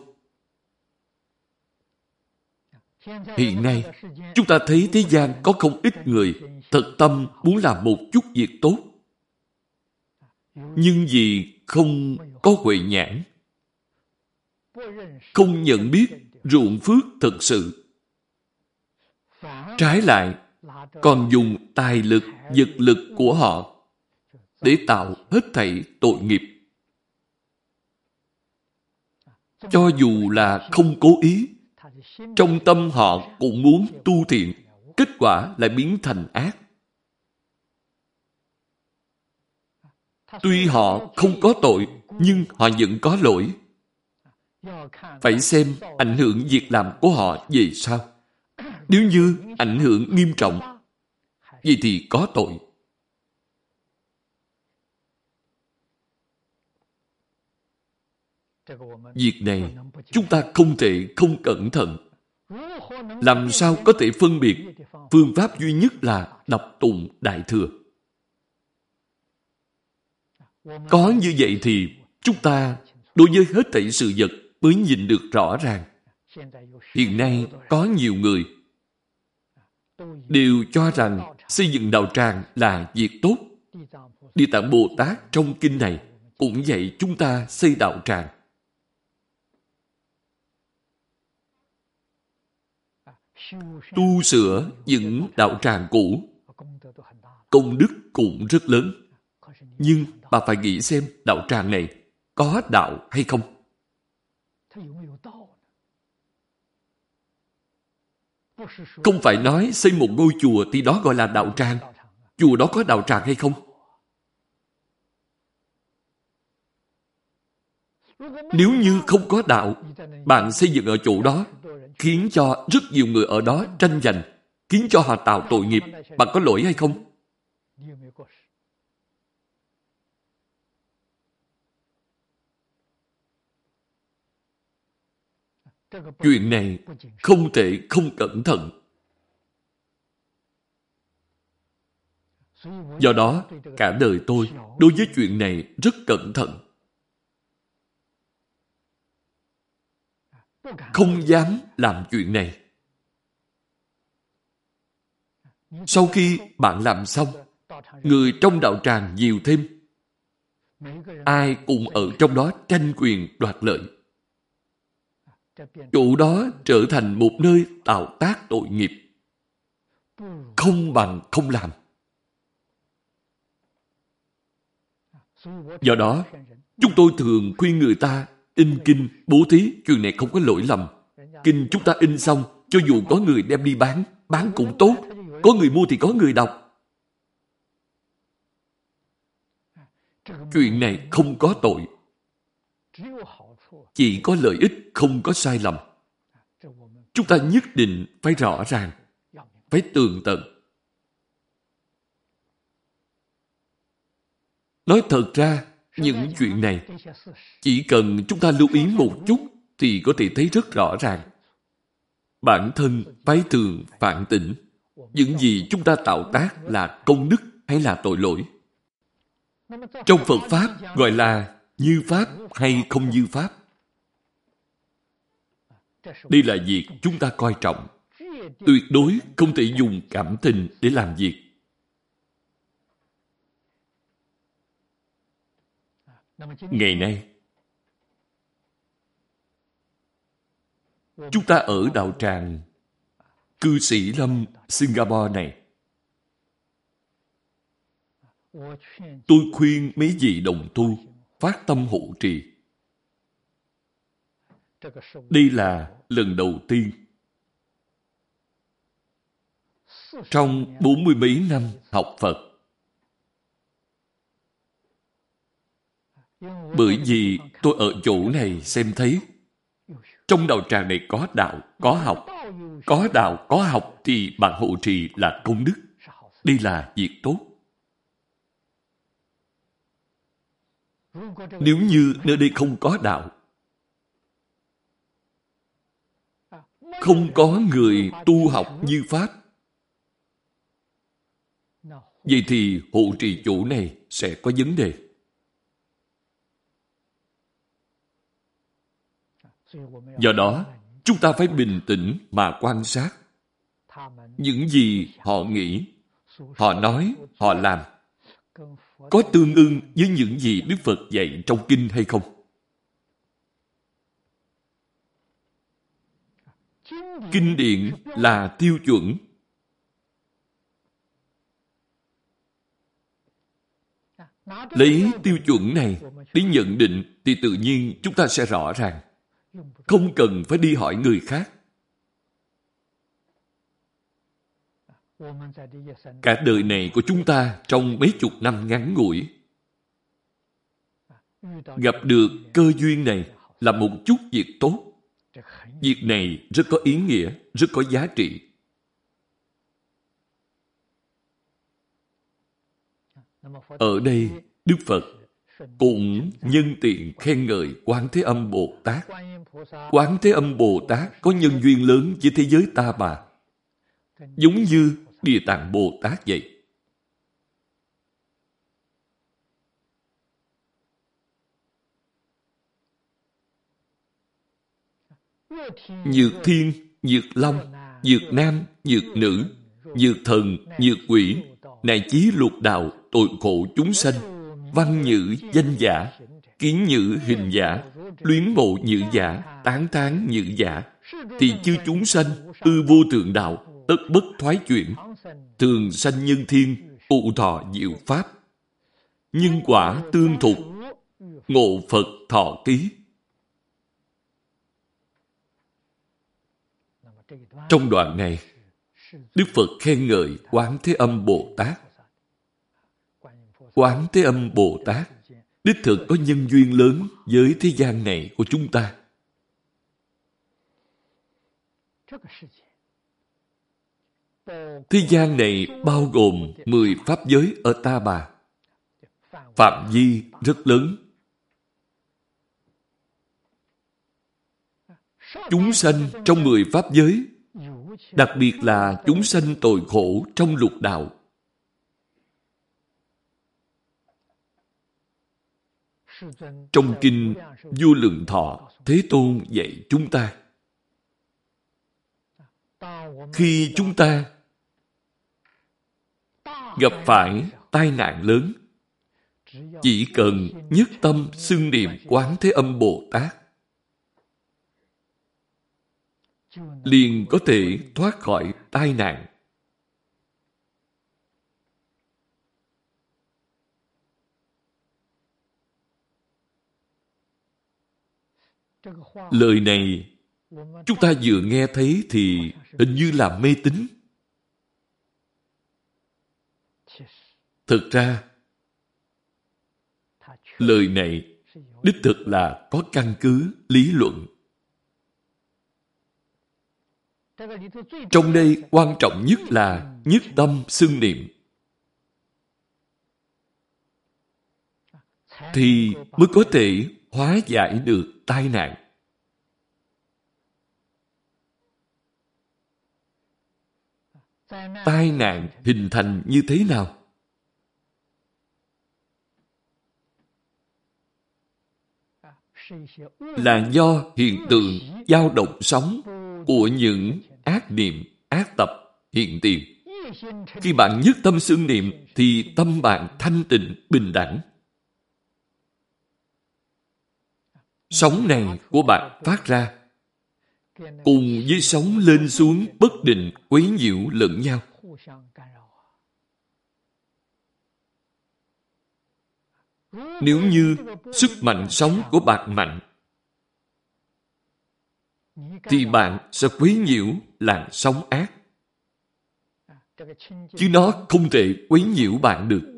Speaker 1: Hiện nay, chúng ta thấy thế gian có không ít người thật tâm muốn làm một chút việc tốt. Nhưng vì không có huệ nhãn, không nhận biết ruộng phước thực sự. Trái lại, còn dùng tài lực, vật lực của họ để tạo hết thảy tội nghiệp. Cho dù là không cố ý, trong tâm họ cũng muốn tu thiện, kết quả lại biến thành ác. Tuy họ không có tội, nhưng họ vẫn có lỗi. Phải xem ảnh hưởng việc làm của họ về sao. Nếu như ảnh hưởng nghiêm trọng, vậy thì có tội. Việc này chúng ta không thể không cẩn thận. Làm sao có thể phân biệt phương pháp duy nhất là đọc tụng Đại Thừa? Có như vậy thì chúng ta đối với hết thảy sự vật mới nhìn được rõ ràng. Hiện nay có nhiều người đều cho rằng xây dựng đạo tràng là việc tốt. Địa Tạng Bồ Tát trong kinh này cũng dạy chúng ta xây đạo tràng. tu sửa những đạo tràng cũ, công đức cũng rất lớn nhưng bà phải nghĩ xem đạo tràng này có đạo hay không không phải nói xây một ngôi chùa thì đó gọi là đạo tràng. Chùa đó có đạo tràng hay không? Nếu như không có đạo, bạn xây dựng ở chỗ đó, khiến cho rất nhiều người ở đó tranh giành, khiến cho họ tạo tội nghiệp, bạn có lỗi hay không? Chuyện này không thể không cẩn thận. Do đó, cả đời tôi đối với chuyện này rất cẩn thận. Không dám làm chuyện này. Sau khi bạn làm xong, người trong đạo tràng nhiều thêm. Ai cũng ở trong đó tranh quyền đoạt lợi. Chỗ đó trở thành một nơi tạo tác tội nghiệp. Không bằng không làm. Do đó, chúng tôi thường khuyên người ta in kinh, bố thí, chuyện này không có lỗi lầm. Kinh chúng ta in xong, cho dù có người đem đi bán, bán cũng tốt. Có người mua thì có người đọc. Chuyện này không có tội. Chỉ có lợi ích, không có sai lầm. Chúng ta nhất định phải rõ ràng, phải tường tận. Nói thật ra, những chuyện này, chỉ cần chúng ta lưu ý một chút thì có thể thấy rất rõ ràng. Bản thân phải thường phản tỉnh. Những gì chúng ta tạo tác là công đức hay là tội lỗi. Trong Phật Pháp gọi là như Pháp hay không như Pháp. Đây là việc chúng ta coi trọng. Tuyệt đối không thể dùng cảm tình để làm việc. Ngày nay, chúng ta ở đạo tràng cư sĩ lâm Singapore này. Tôi khuyên mấy vị đồng tu phát tâm hộ trì. Đây là lần đầu tiên trong bốn mươi mấy năm học Phật. Bởi vì tôi ở chỗ này xem thấy trong đạo tràng này có đạo, có học. Có đạo, có học thì bạn hộ trì là công đức. Đây là việc tốt. Nếu như nơi đây không có đạo, không có người tu học như Pháp, vậy thì hộ trì chỗ này sẽ có vấn đề. Do đó, chúng ta phải bình tĩnh mà quan sát. Những gì họ nghĩ, họ nói, họ làm có tương ưng với những gì Đức Phật dạy trong kinh hay không? Kinh điển là tiêu chuẩn. Lấy tiêu chuẩn này để nhận định thì tự nhiên chúng ta sẽ rõ ràng. Không cần phải đi hỏi người khác. Cả đời này của chúng ta trong mấy chục năm ngắn ngủi, gặp được cơ duyên này là một chút việc tốt. Việc này rất có ý nghĩa, rất có giá trị. Ở đây, Đức Phật cũng nhân tiện khen ngợi Quán Thế Âm Bồ Tát. Quán Thế Âm Bồ Tát có nhân duyên lớn với thế giới ta bà. Giống như Địa Tạng Bồ Tát vậy. Nhược thiên, nhược long, nhược nam, nhược nữ, nhược thần, nhược quỷ, này chí lục đạo, tội khổ chúng sanh, văn nhữ, danh giả, kiến nhữ, hình giả, luyến mộ nhữ giả, tán tán nhữ giả, thì chư chúng sanh, ư vô thượng đạo, tất bất thoái chuyển, thường sanh nhân thiên, cụ thọ diệu pháp. Nhân quả tương thục, ngộ Phật thọ ký. Trong đoạn này, Đức Phật khen ngợi Quán Thế Âm Bồ Tát. Quán Thế Âm Bồ Tát đích thực có nhân duyên lớn với thế gian này của chúng ta. Thế gian này bao gồm 10 pháp giới ở Ta Bà. Phạm vi rất lớn. Chúng sanh trong 10 pháp giới, đặc biệt là chúng sanh tội khổ trong lục đạo. Trong kinh Vô Lượng Thọ, Thế Tôn dạy chúng ta. Khi chúng ta gặp phải tai nạn lớn, chỉ cần nhất tâm xưng niệm quán thế âm Bồ Tát, liền có thể thoát khỏi tai nạn. Lời này chúng ta vừa nghe thấy thì hình như là mê tín. Thực ra, lời này đích thực là có căn cứ lý luận. Trong đây quan trọng nhất là nhất tâm xưng niệm. Thì mới có thể hóa giải được tai nạn. Tai nạn hình thành như thế nào? Là do hiện tượng dao động sóng của những ác niệm, ác tập hiện tiền. Khi bạn nhất tâm xương niệm thì tâm bạn thanh tịnh, bình đẳng. Sóng này của bạn phát ra cùng với sóng lên xuống bất định quấy nhiễu lẫn nhau. Nếu như sức mạnh sống của bạn mạnh, thì bạn sẽ quấy nhiễu làn sóng ác. Chứ nó không thể quấy nhiễu bạn được.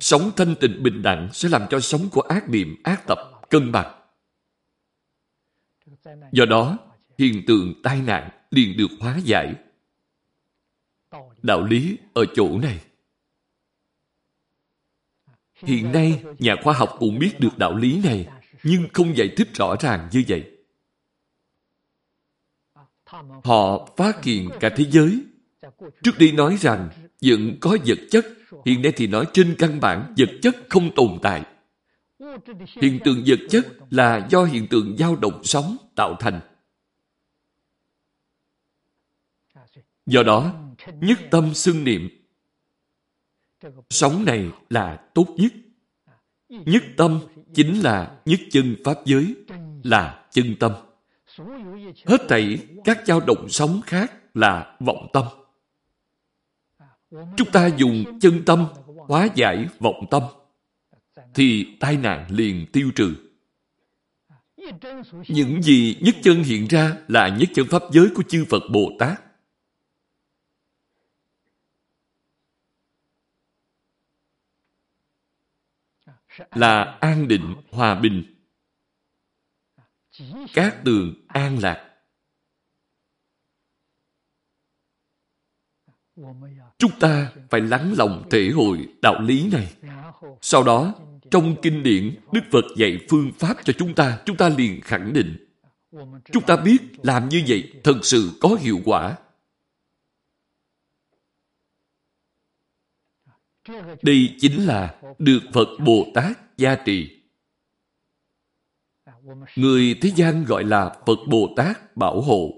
Speaker 1: Sống thanh tịnh bình đẳng sẽ làm cho sống của ác niệm, ác tập cân bằng. Do đó, hiện tượng tai nạn liền được hóa giải. Đạo lý ở chỗ này. Hiện nay, nhà khoa học cũng biết được đạo lý này, nhưng không giải thích rõ ràng như vậy. Họ phát hiện cả thế giới. Trước đây nói rằng vẫn có vật chất, hiện nay thì nói trên căn bản vật chất không tồn tại. Hiện tượng vật chất là do hiện tượng dao động sóng tạo thành. Do đó, nhất tâm xưng niệm. Sống này là tốt nhất. Nhất tâm chính là nhất chân pháp giới, là chân tâm. Hết thảy các dao động sống khác là vọng tâm. Chúng ta dùng chân tâm hóa giải vọng tâm thì tai nạn liền tiêu trừ. Những gì nhất chân hiện ra là nhất chân pháp giới của chư Phật Bồ Tát. Là an định, hòa bình. Các từ an lạc. Chúng ta phải lắng lòng thể hội đạo lý này. Sau đó, trong kinh điển, Đức Phật dạy phương pháp cho chúng ta, chúng ta liền khẳng định. Chúng ta biết làm như vậy thật sự có hiệu quả. Đây chính là được Phật Bồ Tát gia trì. Người thế gian gọi là Phật Bồ Tát bảo hộ.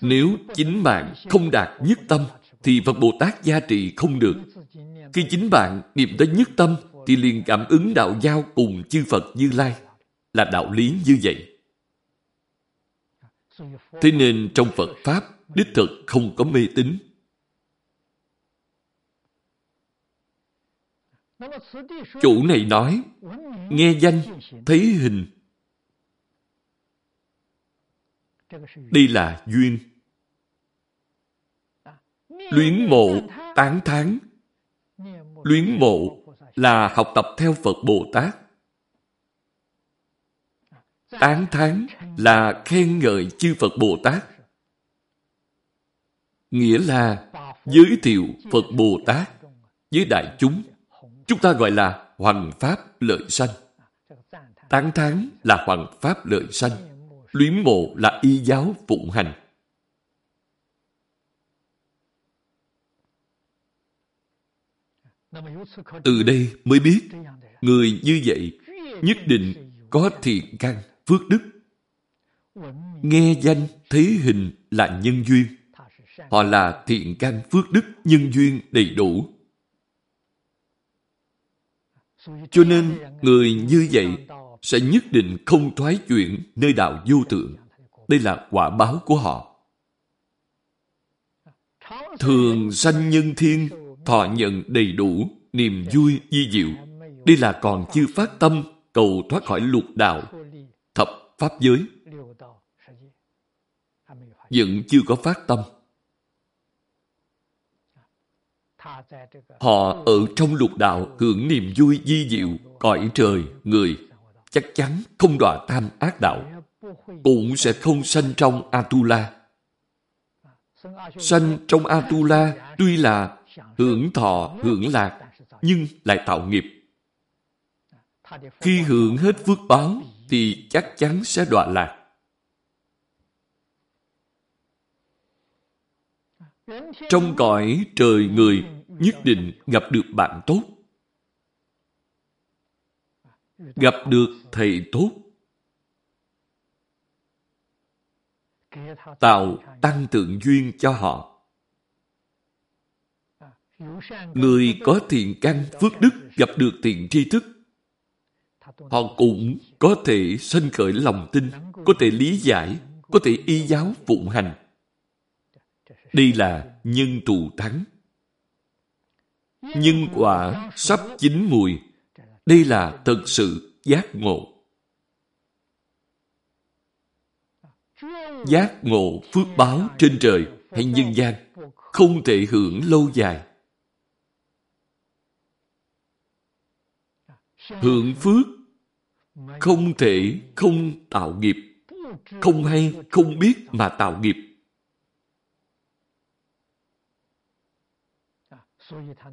Speaker 1: Nếu chính bạn không đạt nhất tâm, thì Phật Bồ Tát gia trì không được. Khi chính bạn niệm tới nhất tâm, thì liền cảm ứng đạo giao cùng chư Phật Như Lai. Là đạo lý như vậy. Thế nên trong Phật Pháp, đích thực không có mê tín. Chủ này nói, nghe danh, thấy hình. Đây là duyên. Luyến mộ, tán thán. Luyến mộ là học tập theo Phật Bồ Tát. Tán thán là khen ngợi chư Phật Bồ Tát. Nghĩa là giới thiệu Phật Bồ Tát với đại chúng. Chúng ta gọi là hoàng pháp lợi sanh. Tán thán là hoàng pháp lợi sanh. Luyến mộ là y giáo phụng hành. Từ đây mới biết, người như vậy nhất định có thiện căn, phước đức. Nghe danh, thấy hình là nhân duyên. Họ là thiện căn, phước đức, nhân duyên đầy đủ. Cho nên, người như vậy sẽ nhất định không thoái chuyển nơi đạo vô thượng. Đây là quả báo của họ. Thường sanh nhân thiên, thọ nhận đầy đủ, niềm vui di diệu. Đây là còn chưa phát tâm cầu thoát khỏi lục đạo, thập pháp giới. Vẫn chưa có phát tâm. Họ ở trong lục đạo hưởng niềm vui di diệu, cõi trời, người, chắc chắn không đọa tam ác đạo, cũng sẽ không sanh trong Atula. Sanh trong Atula tuy là hưởng thọ, hưởng lạc, nhưng lại tạo nghiệp. Khi hưởng hết phước báo thì chắc chắn sẽ đọa lạc. Trong cõi trời người nhất định gặp được bạn tốt. Gặp được thầy tốt. Tạo tăng tượng duyên cho họ. Người có thiện căn phước đức gặp được thiện tri thức. Họ cũng có thể sân khởi lòng tin, có thể lý giải, có thể y giáo phụng hành. Đây là nhân tù thắng. Nhân quả sắp chín mùi. Đây là thật sự giác ngộ. Giác ngộ phước báo trên trời hay nhân gian không thể hưởng lâu dài. Hưởng phước không thể không tạo nghiệp, không hay không biết mà tạo nghiệp.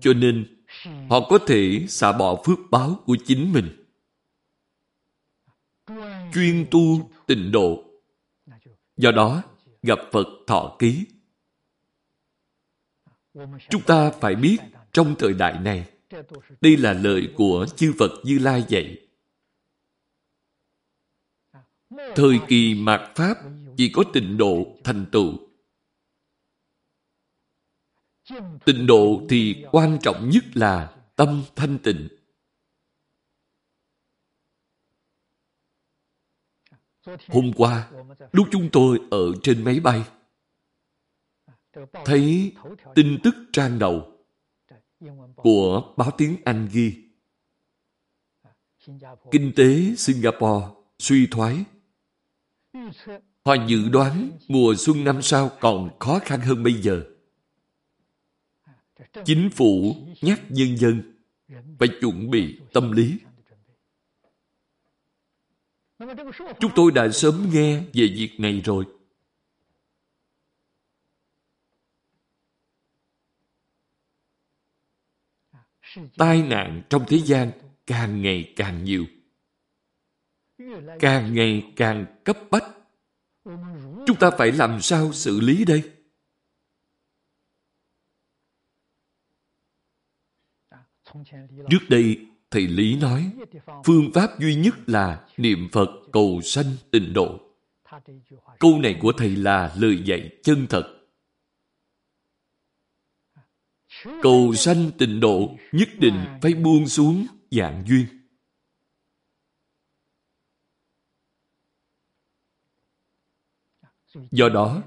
Speaker 1: Cho nên, họ có thể xả bỏ phước báo của chính mình. Chuyên tu tịnh độ. Do đó, gặp Phật thọ ký. Chúng ta phải biết trong thời đại này, đây là lời của chư Phật Như Lai dạy. Thời kỳ mạt Pháp chỉ có tịnh độ thành tựu. Tịnh độ thì quan trọng nhất là tâm thanh tịnh. Hôm qua, lúc chúng tôi ở trên máy bay, thấy tin tức trang đầu của báo tiếng Anh ghi Kinh tế Singapore suy thoái. Họ dự đoán mùa xuân năm sau còn khó khăn hơn bây giờ. Chính phủ nhắc nhân dân phải chuẩn bị tâm lý. Chúng tôi đã sớm nghe về việc này rồi. tai nạn trong thế gian càng ngày càng nhiều. Càng ngày càng cấp bách. Chúng ta phải làm sao xử lý đây? Trước đây, Thầy Lý nói, phương pháp duy nhất là niệm Phật cầu sanh tịnh độ. Câu này của Thầy là lời dạy chân thật. Cầu sanh tịnh độ nhất định phải buông xuống dạng duyên. Do đó,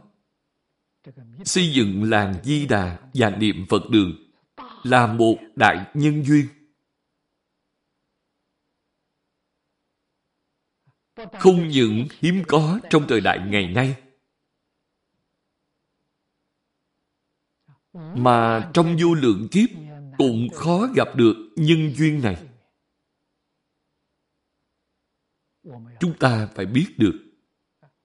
Speaker 1: xây dựng làng Di Đà và niệm Phật đường là một đại nhân duyên. Không những hiếm có trong thời đại ngày nay, mà trong vô lượng kiếp cũng khó gặp được nhân duyên này. Chúng ta phải biết được.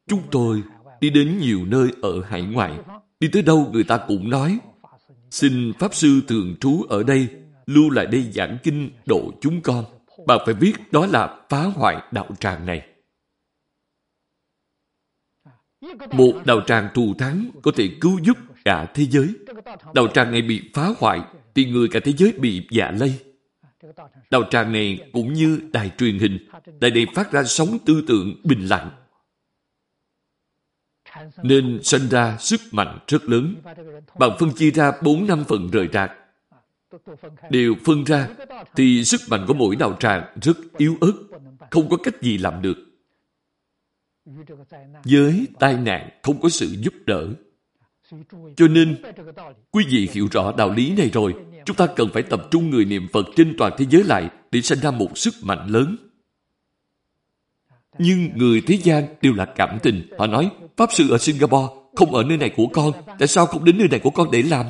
Speaker 1: Chúng tôi đi đến nhiều nơi ở hải ngoại, đi tới đâu người ta cũng nói Xin Pháp Sư thường trú ở đây, lưu lại đây giảng kinh độ chúng con. Bạn phải biết đó là phá hoại đạo tràng này. Một đạo tràng thù thắng có thể cứu giúp cả thế giới. Đạo tràng này bị phá hoại, thì người cả thế giới bị dạ lây. Đạo tràng này cũng như đài truyền hình, đài này phát ra sóng tư tưởng bình lặng. Nên sinh ra sức mạnh rất lớn. Bạn phân chia ra 4 năm phần rời rạc. Đều phân ra, thì sức mạnh của mỗi đạo tràng rất yếu ớt, không có cách gì làm được. Với tai nạn không có sự giúp đỡ. Cho nên, quý vị hiểu rõ đạo lý này rồi, chúng ta cần phải tập trung người niệm Phật trên toàn thế giới lại để sinh ra một sức mạnh lớn. Nhưng người thế gian đều là cảm tình. Họ nói, Pháp Sư ở Singapore, không ở nơi này của con, tại sao không đến nơi này của con để làm?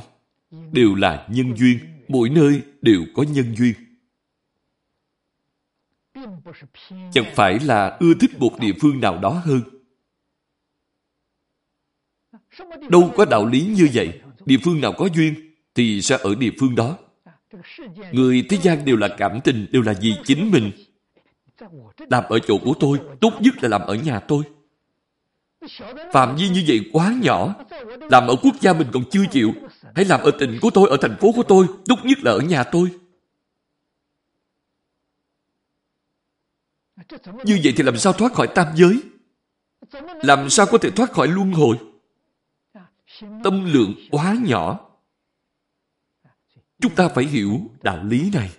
Speaker 1: Đều là nhân duyên, mỗi nơi đều có nhân duyên. Chẳng phải là ưa thích một địa phương nào đó hơn. Đâu có đạo lý như vậy. Địa phương nào có duyên thì sẽ ở địa phương đó. Người thế gian đều là cảm tình, đều là vì chính mình. Làm ở chỗ của tôi, tốt nhất là làm ở nhà tôi. Phạm vi như vậy quá nhỏ. Làm ở quốc gia mình còn chưa chịu. Hãy làm ở tỉnh của tôi, ở thành phố của tôi, tốt nhất là ở nhà tôi. Như vậy thì làm sao thoát khỏi tam giới? Làm sao có thể thoát khỏi luân hồi? Tâm lượng quá nhỏ. Chúng ta phải hiểu đạo lý này.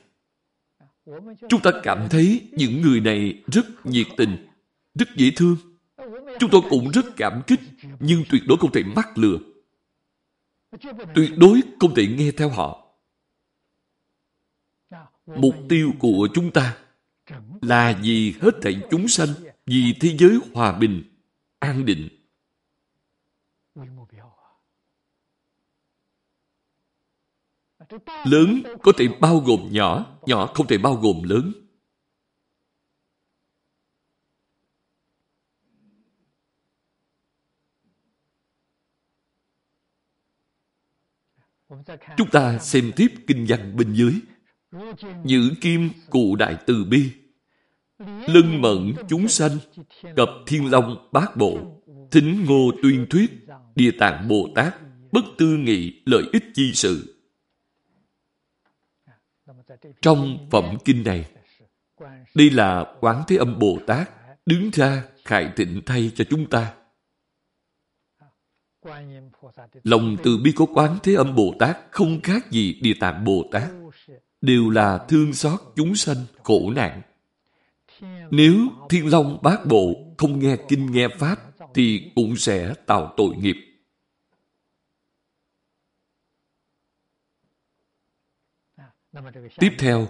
Speaker 1: Chúng ta cảm thấy những người này rất nhiệt tình, rất dễ thương. Chúng tôi cũng rất cảm kích, nhưng tuyệt đối không thể mắc lừa. Tuyệt đối không thể nghe theo họ. Mục tiêu của chúng ta là vì hết thảy chúng sanh, vì thế giới hòa bình, an định. Lớn có thể bao gồm nhỏ, nhỏ không thể bao gồm lớn. Chúng ta xem tiếp kinh văn bên dưới. Nhữ kim cụ đại từ bi. Lân mẫn chúng sanh, cập thiên long bát bộ, thính ngô tuyên thuyết, địa tạng Bồ Tát, bất tư nghị lợi ích chi sự. Trong phẩm kinh này, đây là Quán Thế Âm Bồ Tát đứng ra khải tịnh thay cho chúng ta. Lòng từ bi của Quán Thế Âm Bồ Tát không khác gì Địa Tạng Bồ Tát, đều là thương xót chúng sanh khổ nạn. Nếu Thiên Long Bát Bộ không nghe kinh nghe Pháp, thì cũng sẽ tạo tội nghiệp. Tiếp theo,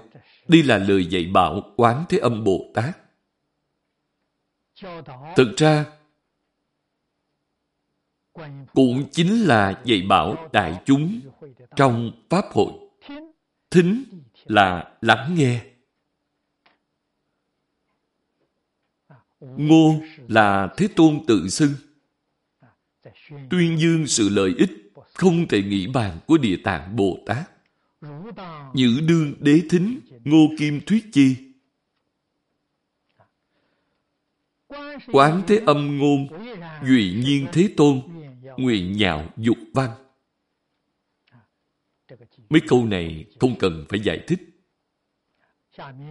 Speaker 1: đây là lời dạy bảo Quán Thế Âm Bồ Tát. Thực ra, cũng chính là dạy bảo đại chúng trong Pháp hội. Thính là lắng nghe. Ngô là Thế Tôn tự xưng. Tuyên dương sự lợi ích không thể nghĩ bàn của Địa Tạng Bồ Tát. Nhữ đương đế thính, ngô kim thuyết chi. Quán thế âm ngôn, duy nhiên thế tôn, nguyện nhạo dục văn. Mấy câu này không cần phải giải thích.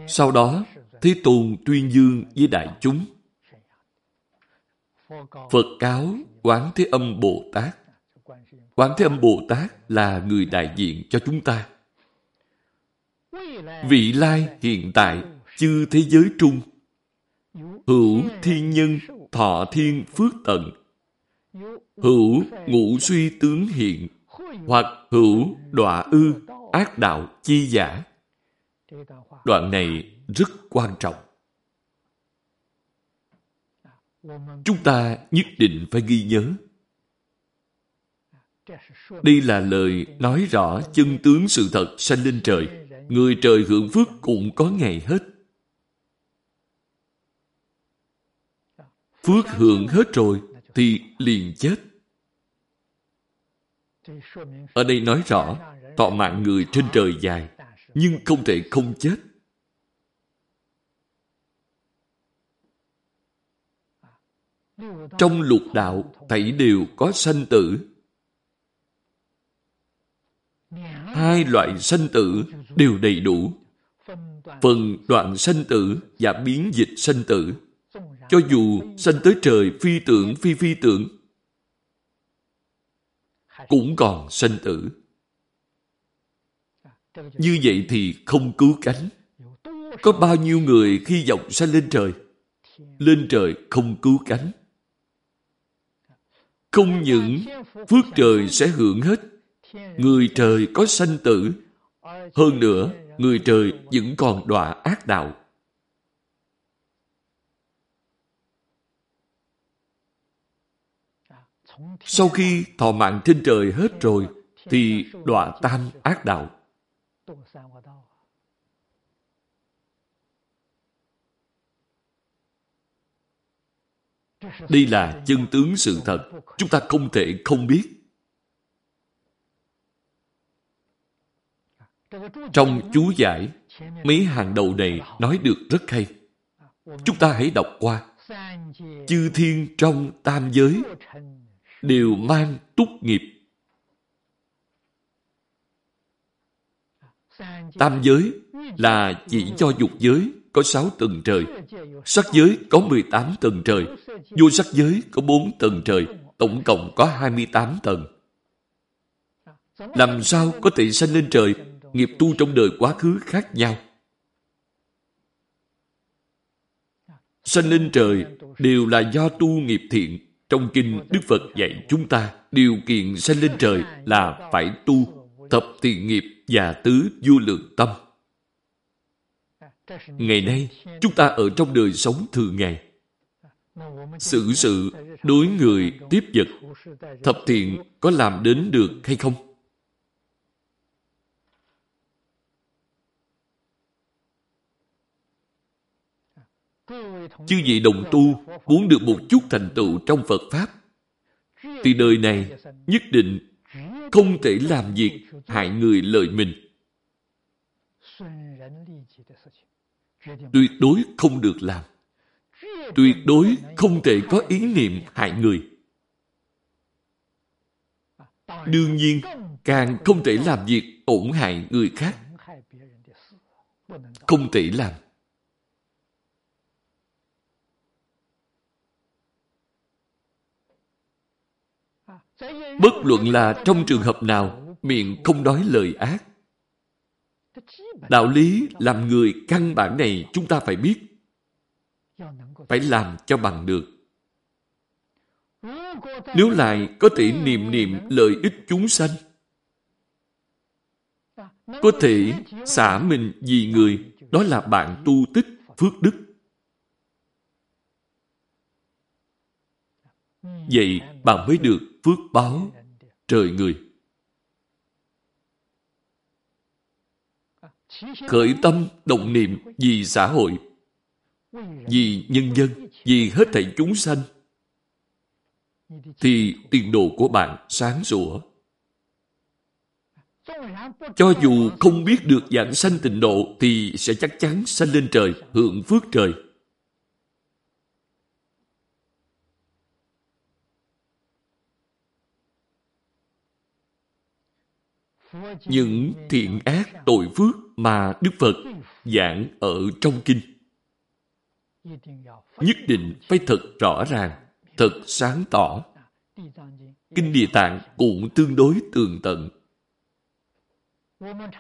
Speaker 1: Sau đó, Thế Tôn tuyên dương với đại chúng. Phật cáo Quán Thế Âm Bồ Tát. Quán Thế Âm Bồ Tát là người đại diện cho chúng ta. Vị lai hiện tại, chư thế giới trung. Hữu thiên nhân, thọ thiên phước tận. Hữu ngũ suy tướng hiện, hoặc hữu đọa ư, ác đạo chi giả. Đoạn này rất quan trọng. Chúng ta nhất định phải ghi nhớ. Đây là lời nói rõ chân tướng sự thật sanh lên trời. Người trời hưởng phước cũng có ngày hết. Phước hưởng hết rồi thì liền chết. Ở đây nói rõ, thọ mạng người trên trời dài, nhưng không thể không chết. Trong lục đạo, thảy đều có sanh tử. Hai loại sanh tử đều đầy đủ. Phần đoạn sanh tử và biến dịch sanh tử. Cho dù sanh tới trời phi tưởng phi phi tưởng, cũng còn sanh tử. Như vậy thì không cứu cánh. Có bao nhiêu người khi vọng sanh lên trời? Lên trời không cứu cánh. Không những phước trời sẽ hưởng hết, người trời có sanh tử. Hơn nữa, người trời vẫn còn đọa ác đạo. Sau khi thọ mạng trên trời hết rồi, thì đọa tam ác đạo. Đây là chân tướng sự thật. Chúng ta không thể không biết. Trong chú giải, mấy hàng đầu này nói được rất hay. Chúng ta hãy đọc qua. Chư thiên trong tam giới đều mang túc nghiệp. Tam giới là chỉ cho dục giới có sáu tầng trời, sắc giới có 18 tầng trời, vô sắc giới có 4 tầng trời, tổng cộng có 28 tầng. Làm sao có thể sanh lên trời, nghiệp tu trong đời quá khứ khác nhau? Sanh lên trời đều là do tu nghiệp thiện. Trong kinh Đức Phật dạy chúng ta điều kiện sanh lên trời là phải tu thập thiện nghiệp và tứ vô lượng tâm. Ngày nay, chúng ta ở trong đời sống thường ngày. Sự sự đối người tiếp vật, thập thiện có làm đến được hay không? Chư vị đồng tu muốn được một chút thành tựu trong Phật Pháp, thì đời này nhất định không thể làm việc hại người lợi mình. Tuyệt đối không được làm. Tuyệt đối không thể có ý niệm hại người. Đương nhiên, càng không thể làm việc tổn hại người khác. Không thể làm. Bất luận là trong trường hợp nào, miệng không nói lời ác. Đạo lý làm người căn bản này chúng ta phải biết. Phải làm cho bằng được. Nếu lại có thể niệm niệm lợi ích chúng sanh, có thể xả mình vì người, đó là bạn tu tích phước đức. Vậy bạn mới được phước báo trời người. Khởi tâm động niệm vì xã hội, vì nhân dân, vì hết thảy chúng sanh, thì tiền đồ của bạn sáng sủa. Cho dù không biết được dạng sanh tịnh độ thì sẽ chắc chắn sanh lên trời, hưởng phước trời. Những thiện ác tội phước mà Đức Phật giảng ở trong kinh. Nhất định phải thật rõ ràng, thật sáng tỏ. Kinh Địa Tạng cũng tương đối tường tận.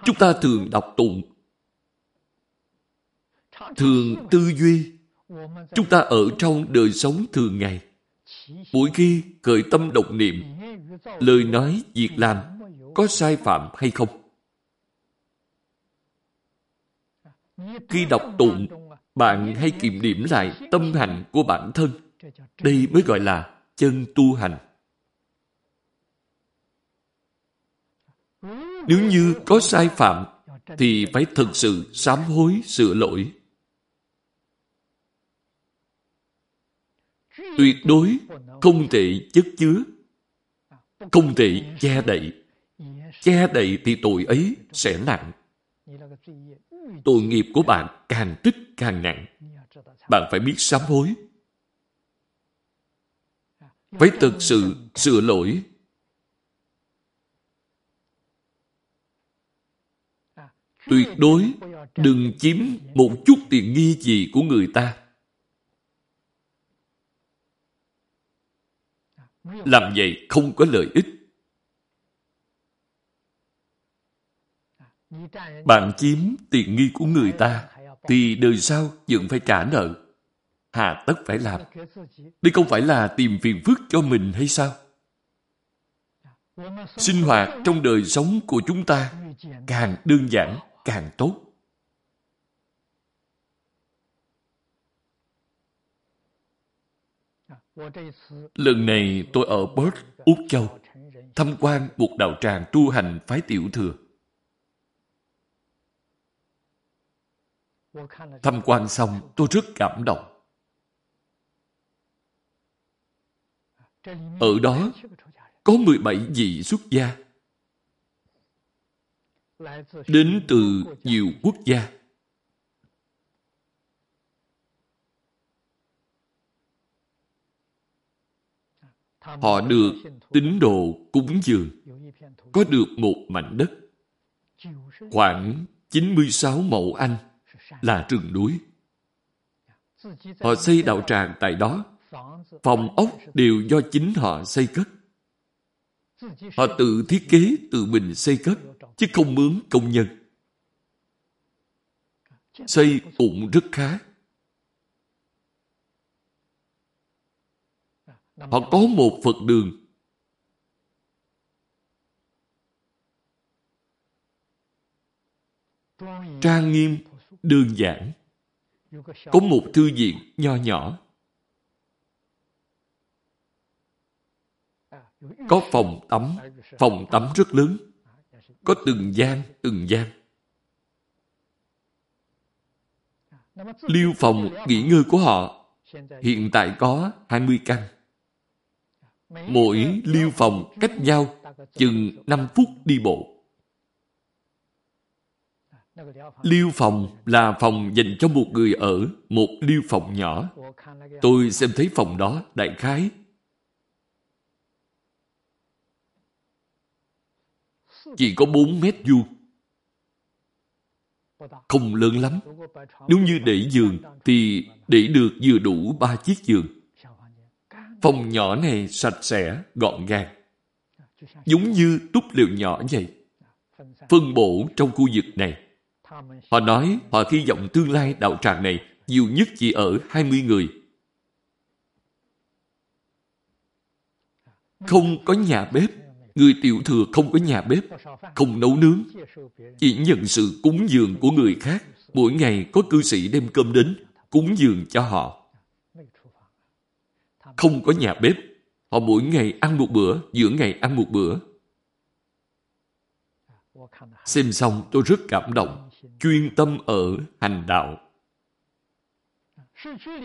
Speaker 1: Chúng ta thường đọc tụng, thường tư duy, chúng ta ở trong đời sống thường ngày. Mỗi khi khởi tâm động niệm, lời nói, việc làm có sai phạm hay không? Khi đọc tụng, bạn hay kiểm điểm lại tâm hành của bản thân. Đây mới gọi là chân tu hành. Nếu như có sai phạm, thì phải thực sự sám hối sửa lỗi. Tuyệt đối không thể chất chứa, không thể che đậy. Che đậy thì tội ấy sẽ nặng. Tội nghiệp của bạn càng tích càng nặng. Bạn phải biết sám hối. Phải thực sự sửa lỗi. Tuyệt đối đừng chiếm một chút tiền nghi gì của người ta. Làm vậy không có lợi ích. Bạn chiếm tiền nghi của người ta thì đời sau vẫn phải trả nợ. Hà tất phải làm. Đây không phải là tìm phiền phức cho mình hay sao? Sinh hoạt trong đời sống của chúng ta càng đơn giản, càng tốt. Lần này tôi ở Perth, Úc Châu, tham quan một đạo tràng tu hành phái tiểu thừa. Tham quan xong, tôi rất cảm động. Ở đó, có 17 vị xuất gia. Đến từ nhiều quốc gia. Họ được tín đồ cúng dường, có được một mảnh đất, khoảng 96 mẫu Anh là rừng núi. Họ xây đạo tràng tại đó. Phòng ốc đều do chính họ xây cất. Họ tự thiết kế, tự mình xây cất, chứ không mướn công nhân. Xây cũng rất khá. Họ có một Phật đường. Trang nghiêm, đơn giản. Có một thư viện nho nhỏ. Có phòng tắm, phòng tắm rất lớn. Có từng gian, từng gian. Liêu phòng nghỉ ngơi của họ hiện tại có 20 căn. Mỗi liêu phòng cách nhau chừng 5 phút đi bộ. Liêu phòng là phòng dành cho một người ở, một liêu phòng nhỏ. Tôi xem thấy phòng đó đại khái. Chỉ có 4 mét vuông. Không lớn lắm. Nếu như để giường thì để được vừa đủ ba chiếc giường. Phòng nhỏ này sạch sẽ, gọn gàng. Giống như túp lều nhỏ vậy. Phân bổ trong khu vực này. Họ nói họ hy vọng tương lai đạo tràng này nhiều nhất chỉ ở 20 người. Không có nhà bếp. Người tiểu thừa không có nhà bếp, không nấu nướng. Chỉ nhận sự cúng dường của người khác. Mỗi ngày có cư sĩ đem cơm đến, cúng dường cho họ. Không có nhà bếp. Họ mỗi ngày ăn một bữa, giữa ngày ăn một bữa. Xem xong tôi rất cảm động, chuyên tâm ở hành đạo.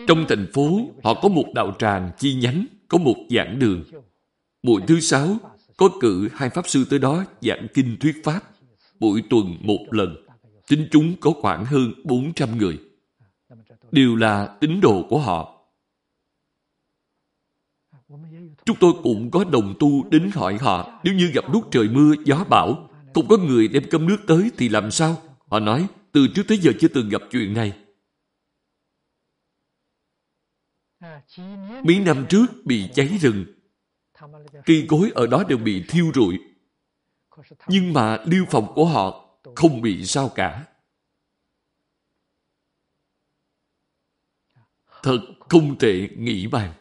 Speaker 1: Trong thành phố, họ có một đạo tràng chi nhánh, có một giảng đường. Buổi thứ sáu, có cử hai pháp sư tới đó giảng kinh thuyết pháp. Mỗi tuần một lần. Tính chúng có khoảng hơn 400 người. Đều là tín đồ của họ. Chúng tôi cũng có đồng tu đến hỏi họ nếu như gặp lúc trời mưa, gió bão, không có người đem cơm nước tới thì làm sao? Họ nói, từ trước tới giờ chưa từng gặp chuyện này. Mấy năm trước bị cháy rừng. Cây cối ở đó đều bị thiêu rụi. Nhưng mà liêu phòng của họ không bị sao cả. Thật không tệ nghĩ bàn.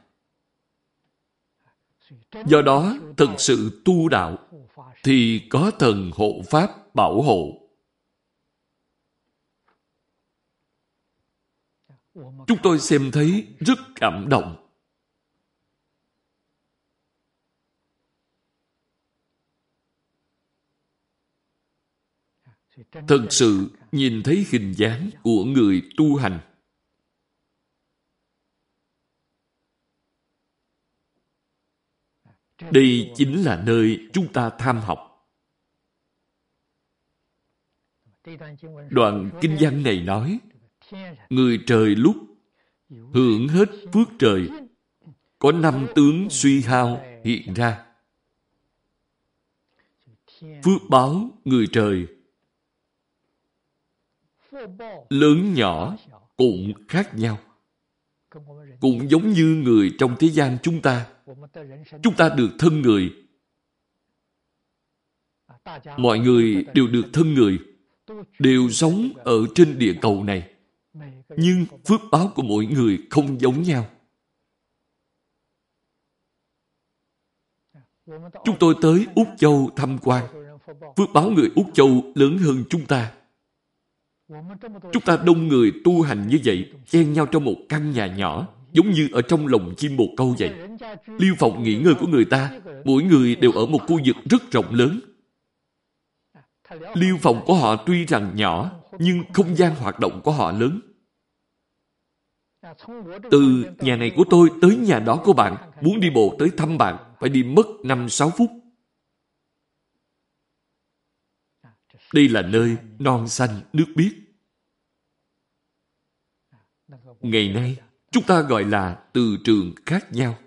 Speaker 1: Do đó, thật sự tu đạo thì có thần hộ pháp bảo hộ. Chúng tôi xem thấy rất cảm động. thật sự nhìn thấy hình dáng của người tu hành. Đây chính là nơi chúng ta tham học. Đoạn kinh văn này nói, người trời lúc hưởng hết phước trời, có năm tướng suy hao hiện ra. Phước báo người trời lớn nhỏ cũng khác nhau. Cũng giống như người trong thế gian chúng ta. Chúng ta được thân người. Mọi người đều được thân người, đều sống ở trên địa cầu này. Nhưng phước báo của mỗi người không giống nhau. Chúng tôi tới Úc Châu thăm quan. Phước báo người Úc Châu lớn hơn chúng ta. Chúng ta đông người tu hành như vậy, chen nhau trong một căn nhà nhỏ, giống như ở trong lồng chim bồ câu vậy. Lưu phòng nghỉ ngơi của người ta, mỗi người đều ở một khu vực rất rộng lớn. Lưu phòng của họ tuy rằng nhỏ, nhưng không gian hoạt động của họ lớn. Từ nhà này của tôi tới nhà đó của bạn, muốn đi bộ tới thăm bạn, phải đi mất 5-6 phút. Đây là nơi non xanh nước biếc. Ngày nay, chúng ta gọi là từ trường khác nhau.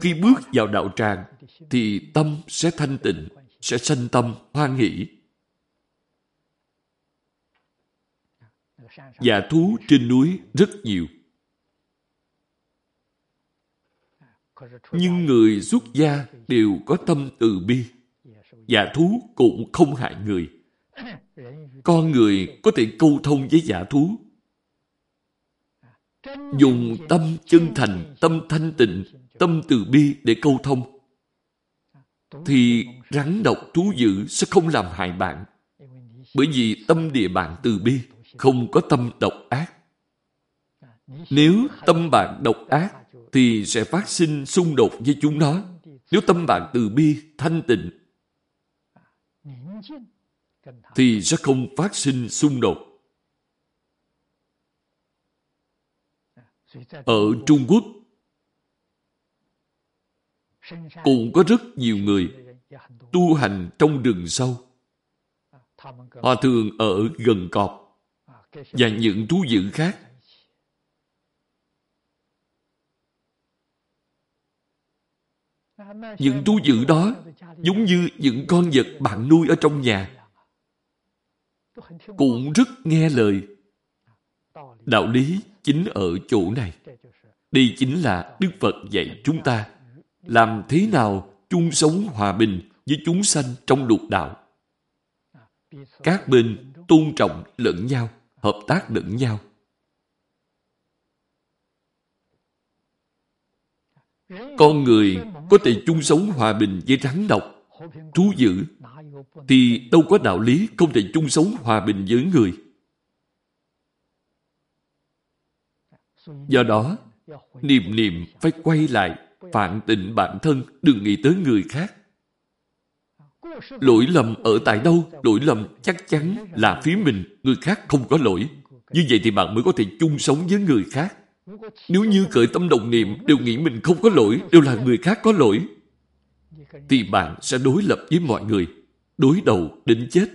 Speaker 1: Khi bước vào đạo tràng, thì tâm sẽ thanh tịnh, sẽ sanh tâm hoan hỷ. Dạ thú trên núi rất nhiều. Nhưng người xuất gia đều có tâm từ bi. Dạ thú cũng không hại người. Con người có thể câu thông với dạ thú. Dùng tâm chân thành, tâm thanh tịnh, tâm từ bi để câu thông. Thì rắn độc thú dữ sẽ không làm hại bạn. Bởi vì tâm địa bạn từ bi, không có tâm độc ác. Nếu tâm bạn độc ác, thì sẽ phát sinh xung đột với chúng nó. Nếu tâm bạn từ bi, thanh tịnh, thì sẽ không phát sinh xung đột. Ở Trung Quốc cũng có rất nhiều người tu hành trong rừng sâu. Họ thường ở gần cọp và những thú dữ khác. Những thú dữ đó giống như những con vật bạn nuôi ở trong nhà. Cũng rất nghe lời. Đạo lý chính ở chỗ này. Đây chính là Đức Phật dạy chúng ta làm thế nào chung sống hòa bình với chúng sanh trong lục đạo. Các bên tôn trọng lẫn nhau, hợp tác lẫn nhau. Con người có thể chung sống hòa bình với rắn độc, thú dữ, thì đâu có đạo lý không thể chung sống hòa bình với người. Do đó, niệm niệm phải quay lại phản tịnh bản thân, đừng nghĩ tới người khác. Lỗi lầm ở tại đâu? Lỗi lầm chắc chắn là phía mình, người khác không có lỗi. Như vậy thì bạn mới có thể chung sống với người khác. Nếu như cởi tâm đồng niệm đều nghĩ mình không có lỗi, đều là người khác có lỗi, thì bạn sẽ đối lập với mọi người, đối đầu đến chết.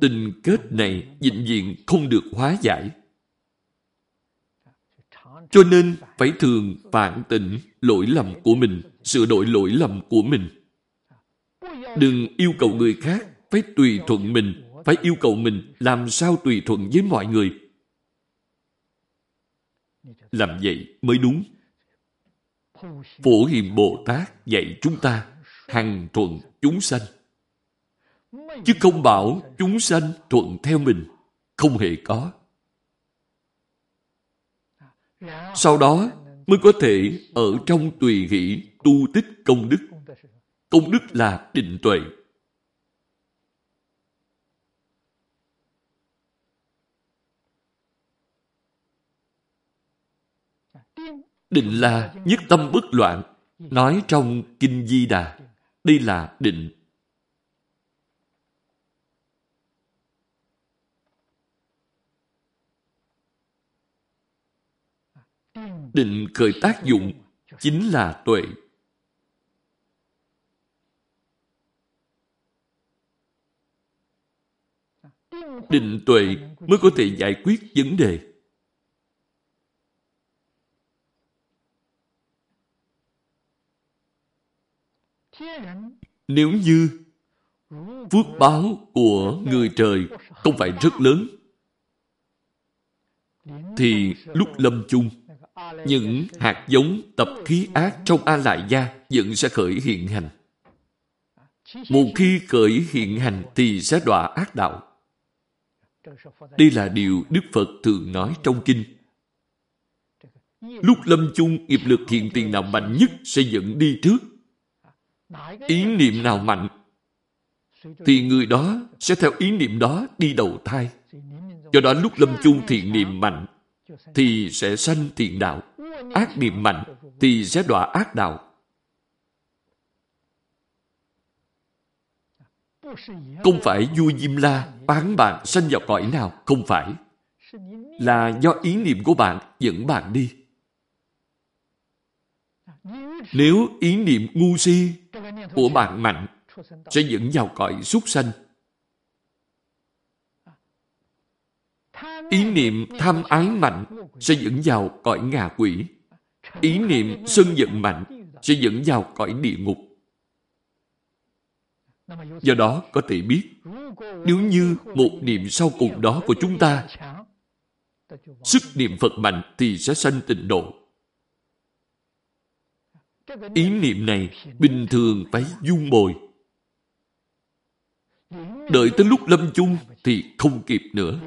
Speaker 1: Tình kết này vĩnh viễn không được hóa giải. Cho nên phải thường phản tỉnh lỗi lầm của mình, sửa đổi lỗi lầm của mình. Đừng yêu cầu người khác phải tùy thuận mình, phải yêu cầu mình làm sao tùy thuận với mọi người. Làm vậy mới đúng. Phổ Hiền Bồ Tát dạy chúng ta hằng thuận chúng sanh. Chứ không bảo chúng sanh thuận theo mình. Không hề có. Sau đó mới có thể ở trong tùy hỷ tu tích công đức. Công đức là định tuệ. Định là nhất tâm bất loạn, nói trong Kinh Di Đà. Đây là định. Định khởi tác dụng chính là tuệ. Định tuệ mới có thể giải quyết vấn đề. Nếu như phước báo của người trời không phải rất lớn, thì lúc lâm chung, những hạt giống tập khí ác trong A Lại Gia vẫn sẽ khởi hiện hành. Một khi khởi hiện hành thì sẽ đọa ác đạo. Đây là điều Đức Phật thường nói trong kinh. Lúc lâm chung, nghiệp lực hiện tiền nào mạnh nhất sẽ dẫn đi trước. Ý niệm nào mạnh, thì người đó sẽ theo ý niệm đó đi đầu thai. Do đó lúc lâm chung thiện niệm mạnh, thì sẽ sanh thiện đạo. Ác niệm mạnh, thì sẽ đọa ác đạo. Không phải vua Diêm La bán bạn sanh vào cõi nào, không phải. Là do ý niệm của bạn dẫn bạn đi. Nếu ý niệm ngu si của bạn mạnh, sẽ dẫn vào cõi súc sanh. Ý niệm tham ái mạnh sẽ dẫn vào cõi ngạ quỷ. Ý niệm sân giận mạnh sẽ dẫn vào cõi địa ngục. Do đó có thể biết, nếu như một niệm sau cùng đó của chúng ta, sức niệm Phật mạnh thì sẽ sanh tịnh độ. Ý niệm này bình thường phải dung bồi. Đợi tới lúc lâm chung thì không kịp nữa.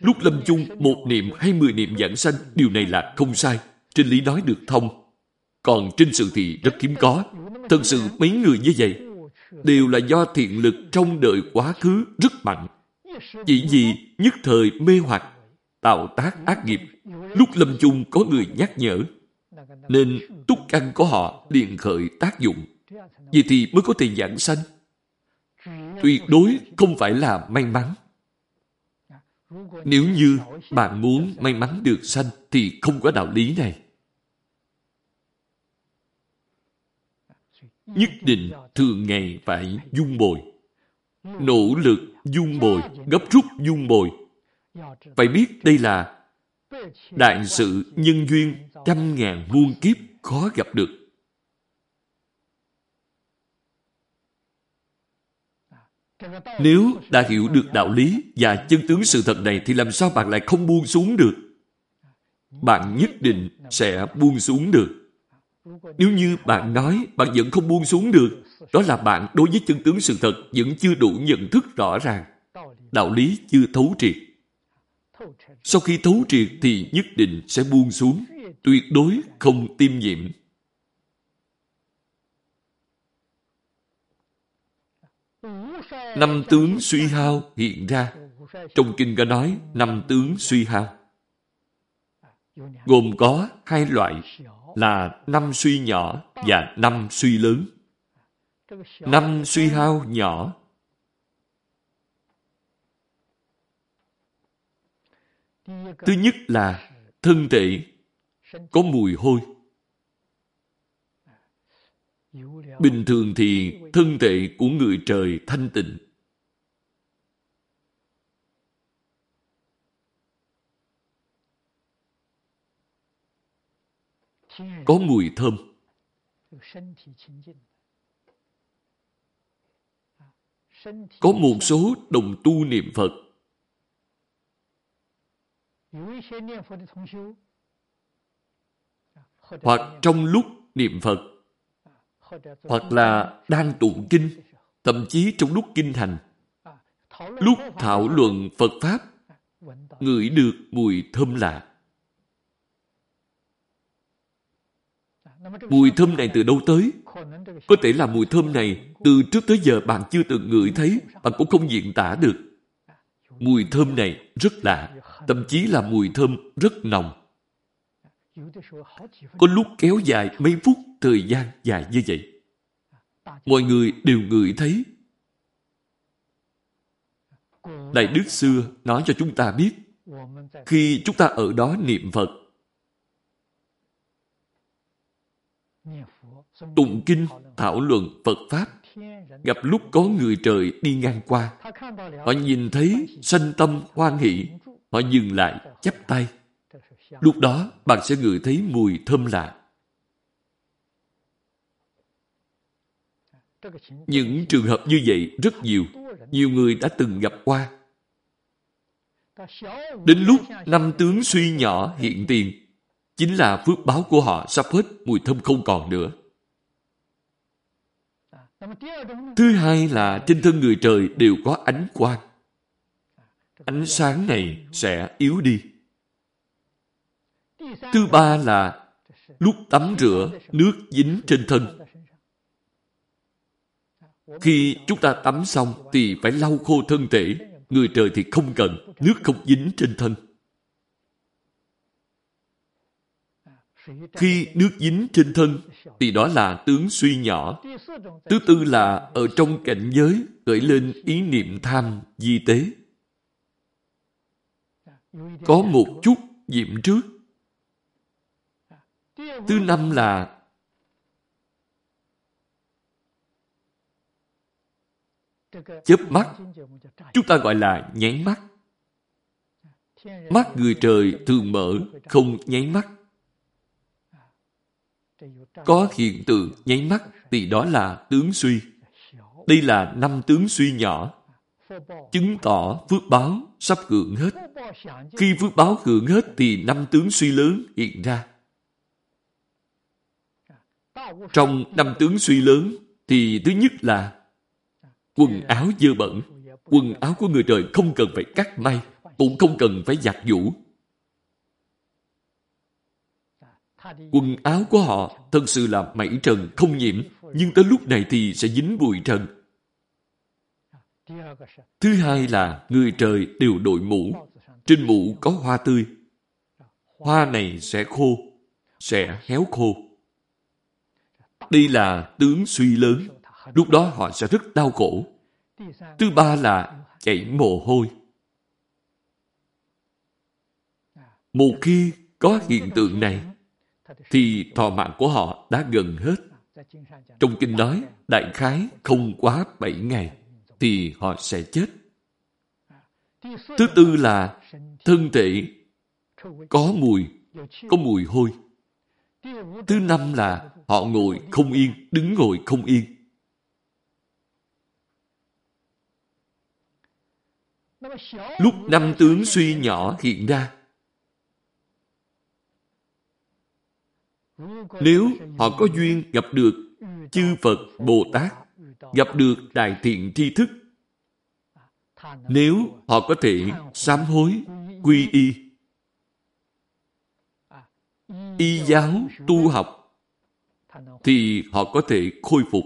Speaker 1: Lúc lâm chung, một niệm hay mười niệm giảng sanh, điều này là không sai. Trên lý nói được thông. Còn trên sự thì rất hiếm có. Thật sự mấy người như vậy đều là do thiện lực trong đời quá khứ rất mạnh. Chỉ vì nhất thời mê hoặc, tạo tác ác nghiệp. Lúc lâm chung có người nhắc nhở, nên túc căn của họ liền khởi tác dụng. Vì thì mới có thể giảng sanh. Tuyệt đối không phải là may mắn. Nếu như bạn muốn may mắn được sanh thì không có đạo lý này. Nhất định thường ngày phải dung bồi. Nỗ lực dung bồi, gấp rút dung bồi. Phải biết đây là đại sự nhân duyên trăm ngàn muôn kiếp khó gặp được. Nếu đã hiểu được đạo lý và chân tướng sự thật này thì làm sao bạn lại không buông xuống được? Bạn nhất định sẽ buông xuống được. Nếu như bạn nói bạn vẫn không buông xuống được, đó là bạn đối với chân tướng sự thật vẫn chưa đủ nhận thức rõ ràng. Đạo lý chưa thấu triệt. Sau khi thấu triệt thì nhất định sẽ buông xuống, tuyệt đối không tiêm nhiễm. Năm tướng suy hao hiện ra. Trong kinh có nói năm tướng suy hao. Gồm có hai loại là năm suy nhỏ và năm suy lớn. Năm suy hao nhỏ Thứ nhất là thân thể, có mùi hôi. Bình thường thì thân thể của người trời thanh tịnh. Có mùi thơm. Có một số đồng tu niệm Phật. Hoặc trong lúc niệm Phật. Hoặc là đang tụng kinh thậm chí trong lúc kinh thành, lúc thảo luận Phật Pháp ngửi được mùi thơm lạ. Mùi thơm này từ đâu tới có thể là mùi thơm này từ trước tới giờ bạn chưa từng ngửi thấy bạn cũng không diễn tả được mùi thơm này rất lạ thậm chí là mùi thơm rất nồng có lúc kéo dài mấy phút thời gian dài như vậy. Mọi người đều ngửi thấy. Đại Đức xưa nói cho chúng ta biết, khi chúng ta ở đó niệm Phật, tụng kinh, thảo luận Phật Pháp. Gặp lúc có người trời đi ngang qua, họ nhìn thấy sanh tâm hoan hỷ, họ dừng lại, chắp tay. Lúc đó, bạn sẽ ngửi thấy mùi thơm lạ. Những trường hợp như vậy rất nhiều. Nhiều người đã từng gặp qua. Đến lúc năm tướng suy nhỏ hiện tiền, chính là phước báo của họ sắp hết mùi thơm không còn nữa. Thứ hai là trên thân người trời đều có ánh quang. Ánh sáng này sẽ yếu đi. Thứ ba là lúc tắm rửa, nước dính trên thân. Khi chúng ta tắm xong thì phải lau khô thân thể. Người trời thì không cần, nước không dính trên thân. Khi nước dính trên thân thì đó là tướng suy nhỏ. Thứ tư là ở trong cảnh giới gợi lên ý niệm tham di tế. Có một chút diệm trước. Thứ năm là chớp mắt. Chúng ta gọi là nháy mắt. Mắt người trời thường mở, không nháy mắt. Có hiện tượng nháy mắt thì đó là tướng suy. Đây là năm tướng suy nhỏ. Chứng tỏ phước báo sắp hưởng hết. Khi phước báo hưởng hết thì năm tướng suy lớn hiện ra. Trong năm tướng suy lớn thì thứ nhất là quần áo dơ bẩn. Quần áo của người trời không cần phải cắt may, cũng không cần phải giặt giũ. Quần áo của họ thật sự là mảy trần không nhiễm, nhưng tới lúc này thì sẽ dính bụi trần. Thứ hai là người trời đều đội mũ. Trên mũ có hoa tươi. Hoa này sẽ khô, sẽ héo khô. Đây là tướng suy lớn. Lúc đó họ sẽ rất đau khổ. Thứ ba là chảy mồ hôi. Một khi có hiện tượng này, thì thọ mạng của họ đã gần hết. Trong kinh nói, đại khái không quá bảy ngày, thì họ sẽ chết. Thứ tư là thân thể có mùi, có mùi hôi. Thứ năm là họ ngồi không yên, đứng ngồi không yên. Lúc năm tướng suy nhỏ hiện ra, nếu họ có duyên gặp được chư Phật Bồ Tát, gặp được đại thiện tri thức, nếu họ có thể sám hối, quy y, y giáo, tu học, thì họ có thể khôi phục,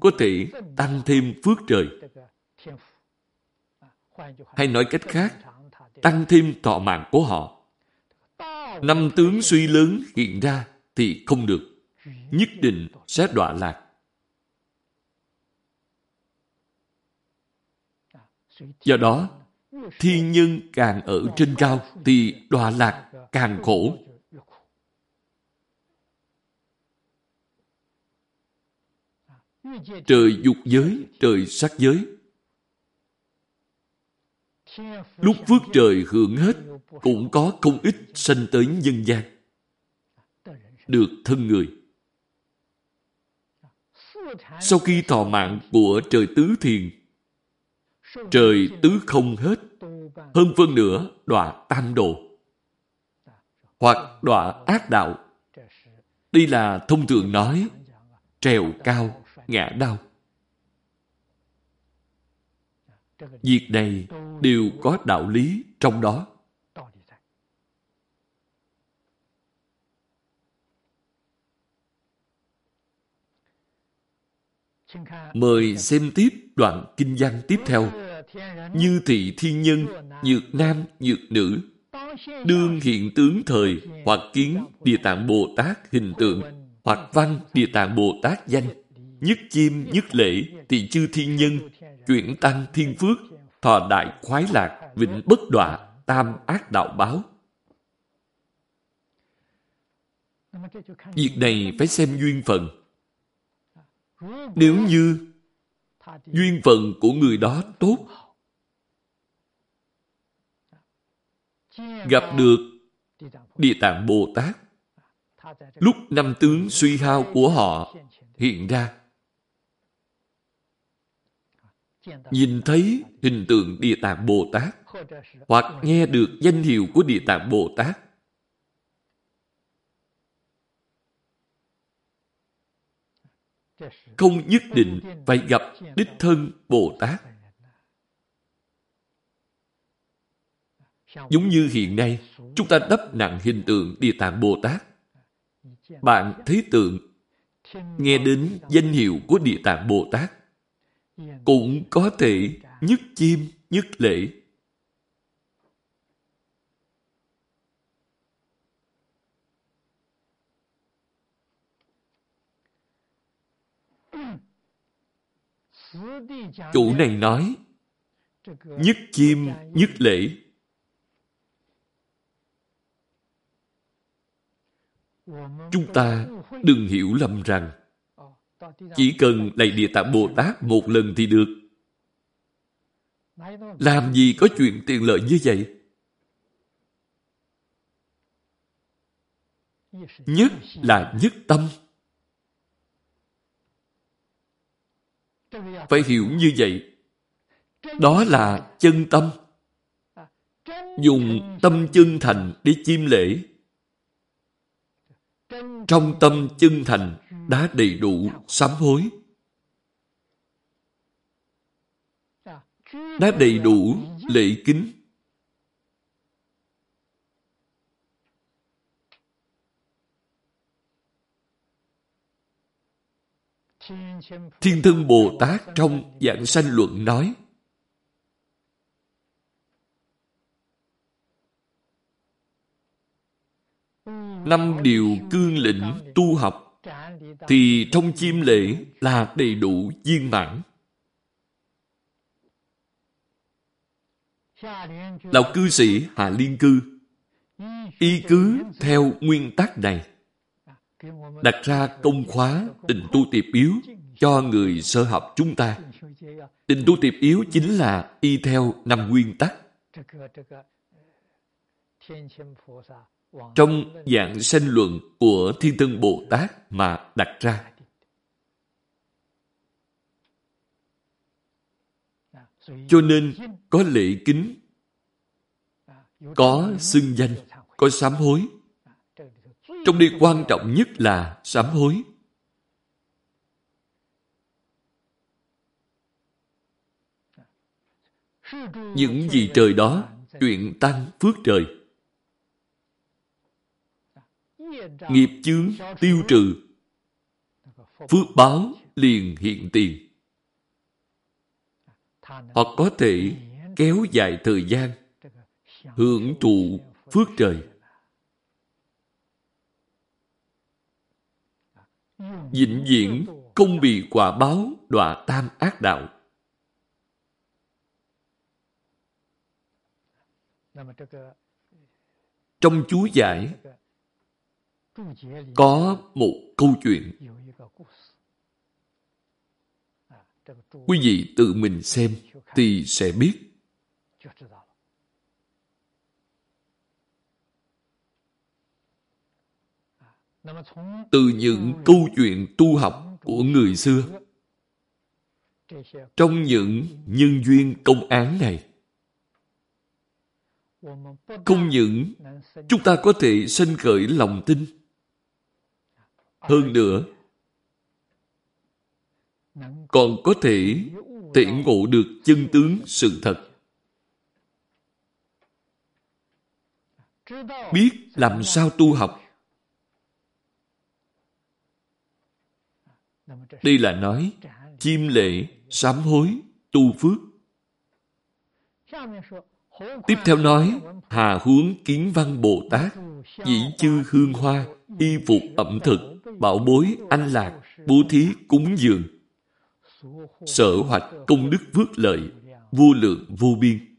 Speaker 1: có thể tăng thêm phước trời. Hay nói cách khác, tăng thêm thọ mạng của họ. Năm tướng suy lớn hiện ra thì không được. Nhất định sẽ đọa lạc. Do đó, thiên nhân càng ở trên cao thì đọa lạc càng khổ. Trời dục giới, trời sắc giới Lúc phước trời hưởng hết, cũng có không ít sanh tới nhân gian. Được thân người. Sau khi thọ mạng của trời tứ thiền, trời tứ không hết, hơn phân nửa đọa tam độ, hoặc đọa ác đạo. Đây là thông thường nói, trèo cao, ngã đau. Việc này đều có đạo lý trong đó. Mời xem tiếp đoạn kinh văn tiếp theo. Như thị thiên nhân, nhược nam, nhược nữ, đương hiện tướng thời, hoặc kiến Địa Tạng Bồ Tát hình tượng, hoặc văn Địa Tạng Bồ Tát danh, nhất chim, nhất lễ, tỳ chư thiên nhân, chuyển tăng thiên phước, thọ đại khoái lạc, vĩnh bất đọa, tam ác đạo báo. Việc này phải xem duyên phận. Nếu như duyên phận của người đó tốt, gặp được Địa Tạng Bồ Tát, lúc năm tướng suy hao của họ hiện ra, nhìn thấy hình tượng Địa Tạng Bồ Tát, hoặc nghe được danh hiệu của Địa Tạng Bồ Tát, không nhất định phải gặp đích thân Bồ Tát. Giống như hiện nay, chúng ta đắp nặng hình tượng Địa Tạng Bồ Tát. Bạn thấy tượng, nghe đến danh hiệu của Địa Tạng Bồ Tát, cũng có thể nhất chim, nhất lễ. Chủ này nói, nhất chim, nhất lễ. Chúng ta đừng hiểu lầm rằng chỉ cần lạy Địa Tạng Bồ Tát một lần thì được. Làm gì có chuyện tiền lợi như vậy? Nhất là nhất tâm. Phải hiểu như vậy. Đó là chân tâm. Dùng tâm chân thành để chiêm lễ. Trong tâm chân thành đã đầy đủ sám hối. Đã đầy đủ lễ kính. Thiên Thân Bồ Tát trong dạng sanh luận nói, Năm điều cương lĩnh tu học thì trong chiêm lễ là đầy đủ viên mãn. Lão cư sĩ Hà Liên Cư, y cứ theo nguyên tắc này đặt ra công khóa tình tu tiệp yếu cho người sơ học chúng ta. Tình tu tiệp yếu chính là y theo năm nguyên tắc. Trong dạng sanh luận của Thiên Tân Bồ Tát mà đặt ra. Cho nên có lễ kính, có xưng danh, có sám hối, trong đây quan trọng nhất là sám hối. Những gì trời đó, chuyện tăng phước trời. Nghiệp chướng tiêu trừ. Phước báo liền hiện tiền. Họ có thể kéo dài thời gian, hưởng thụ phước trời. Vĩnh viễn không bị quả báo đọa tam ác đạo. Trong chú giải có một câu chuyện. Quý vị tự mình xem thì sẽ biết. Từ những câu chuyện tu học của người xưa, trong những nhân duyên công án này, không những chúng ta có thể sanh khởi lòng tin, hơn nữa, còn có thể thể ngộ được chân tướng sự thật. Biết làm sao tu học Đây là nói chim lễ sám hối, tu phước. Tiếp theo nói, Hà huống kiến văn Bồ Tát, dĩ chư hương hoa, y phục ẩm thực, bảo bối, anh lạc, bố thí, cúng dường. Sở hoạch công đức phước lợi, vô lượng vô biên.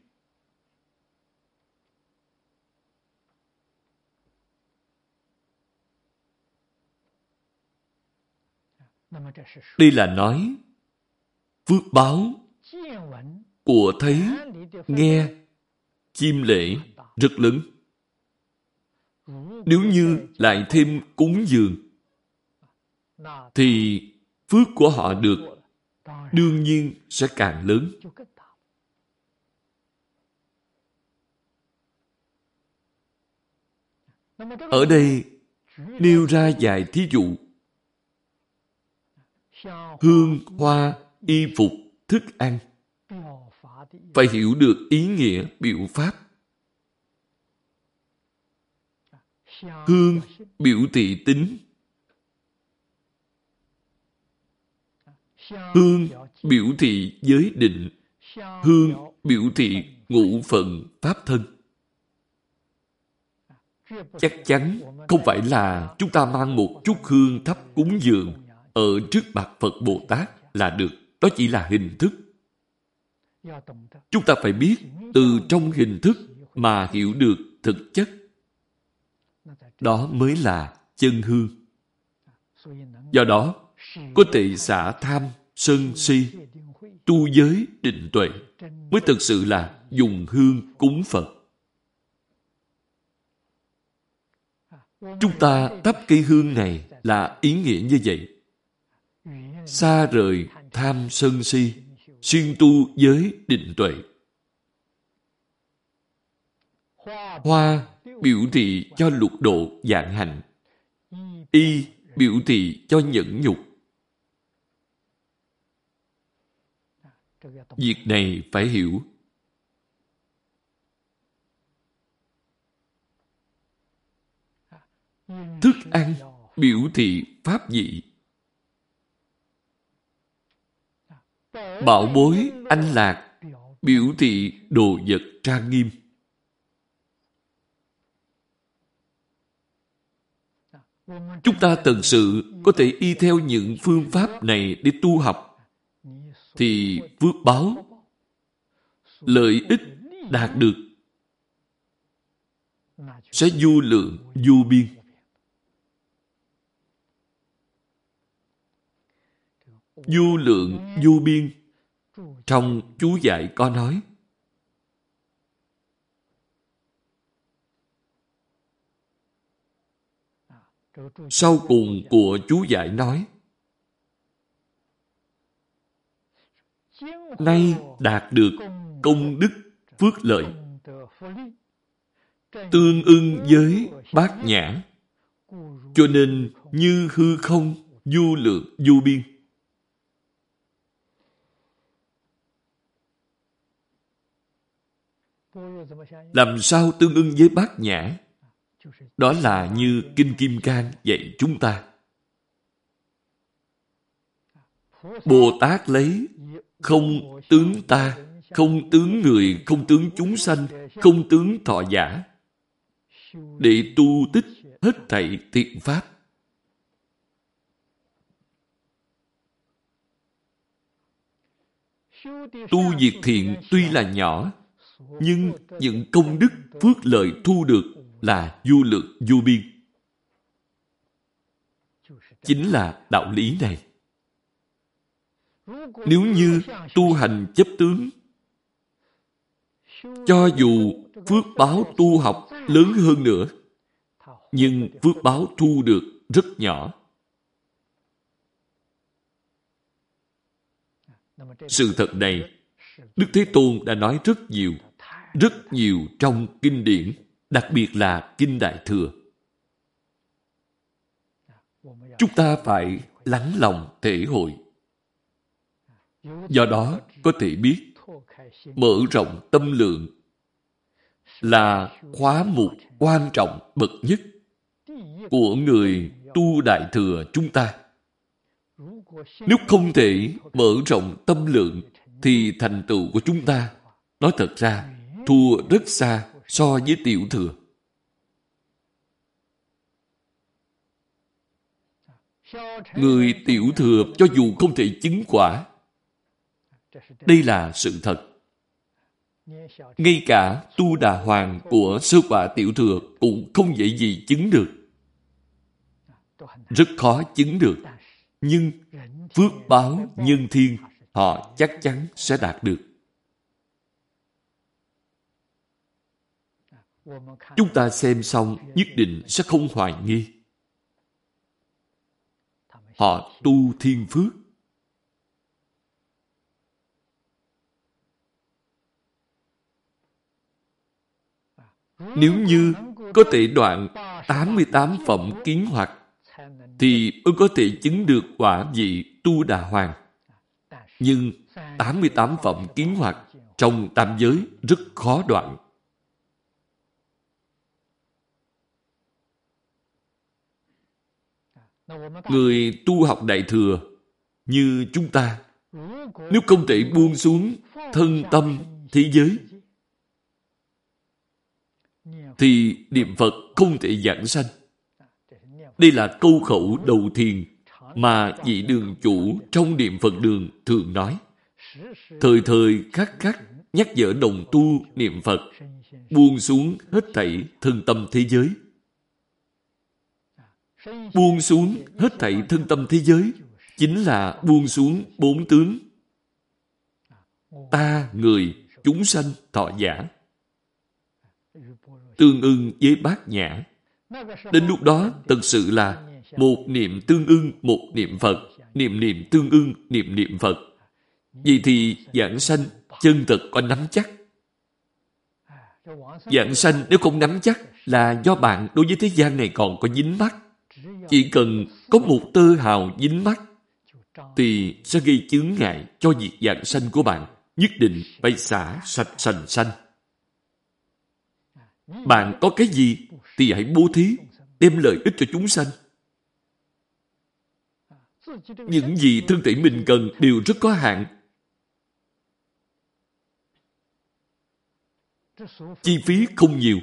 Speaker 1: Đây là nói phước báo của thấy, nghe, chim lễ rất lớn. Nếu như lại thêm cúng dường, thì phước của họ được đương nhiên sẽ càng lớn. Ở đây nêu ra vài thí dụ. Hương, hoa, y phục, thức ăn. Phải hiểu được ý nghĩa biểu pháp. Hương biểu thị tính. Hương biểu thị giới định. Hương biểu thị ngũ phận pháp thân. Chắc chắn không phải là chúng ta mang một chút hương thắp cúng dường ở trước mặt Phật Bồ Tát là được. Đó chỉ là hình thức. Chúng ta phải biết từ trong hình thức mà hiểu được thực chất. Đó mới là chân hương. Do đó, có thể xả tham, sân si, tu giới, định tuệ mới thực sự là dùng hương cúng Phật. Chúng ta thắp cây hương này là ý nghĩa như vậy. Xa rời tham sân si, xuyên tu giới định tuệ. Hoa biểu thị cho lục độ dạng hạnh. Y biểu thị cho nhẫn nhục. Việc này phải hiểu. Thức ăn biểu thị pháp dị Bảo bối anh lạc biểu thị đồ vật trang nghiêm. Chúng ta thật sự có thể y theo những phương pháp này để tu học, thì phước báo, lợi ích đạt được sẽ du lượng, du biên. Du lượng, du biên trong chú dạy có nói, Sau cùng của chú giải nói, Nay đạt được công đức phước lợi, Tương ưng với bát nhã, Cho nên như hư không, du lượng du biên. Làm sao tương ưng với bát nhã? Đó là như Kinh Kim Cang dạy chúng ta. Bồ Tát lấy không tướng ta, không tướng người, không tướng chúng sanh, không tướng thọ giả, để tu tích hết thảy thiện pháp. Tu việc thiện tuy là nhỏ, nhưng những công đức phước lợi thu được là du lượng du biên. Chính là đạo lý này. Nếu như tu hành chấp tướng, cho dù phước báo tu học lớn hơn nữa, nhưng phước báo thu được rất nhỏ. Sự thật này, Đức Thế Tôn đã nói rất nhiều rất nhiều trong kinh điển, đặc biệt là Kinh Đại Thừa. Chúng ta phải lắng lòng thể hội. Do đó, có thể biết mở rộng tâm lượng là khóa mục quan trọng bậc nhất của người tu Đại Thừa chúng ta. Nếu không thể mở rộng tâm lượng thì thành tựu của chúng ta nói thật ra thua rất xa so với tiểu thừa. Người tiểu thừa cho dù không thể chứng quả, đây là sự thật. Ngay cả tu đà hoàng của sơ quả tiểu thừa cũng không dễ gì chứng được. Rất khó chứng được. Nhưng phước báo nhân thiên họ chắc chắn sẽ đạt được. Chúng ta xem xong, nhất định sẽ không hoài nghi. Họ tu thiên phước. Nếu như có thể đoạn 88 phẩm kiến hoặc thì mới có thể chứng được quả vị tu đà hoàng. Nhưng 88 phẩm kiến hoặc trong tam giới rất khó đoạn. Người tu học Đại Thừa như chúng ta, nếu không thể buông xuống thân tâm thế giới, thì niệm Phật không thể giảng sanh. Đây là câu khẩu đầu thiền mà vị đường chủ trong niệm Phật đường thường nói. Thời thời khắc khắc nhắc nhở đồng tu niệm Phật, buông xuống hết thảy thân tâm thế giới. Buông xuống hết thảy thân tâm thế giới chính là buông xuống bốn tướng. Ta, người, chúng sanh, thọ giả. Tương ưng với bát nhã. Đến lúc đó, thật sự là một niệm tương ưng, một niệm Phật, niệm niệm tương ưng, niệm niệm Phật. Vậy thì giảng sanh chân thật có nắm chắc. Giảng sanh nếu không nắm chắc là do bạn đối với thế gian này còn có dính mắt. Chỉ cần có một tơ hào dính mắt thì sẽ gây chướng ngại cho việc dạng sanh của bạn. Nhất định phải xả sạch sành sanh. Bạn có cái gì thì hãy bố thí, đem lợi ích cho chúng sanh. Những gì thân thể mình cần đều rất có hạn. Chi phí không nhiều.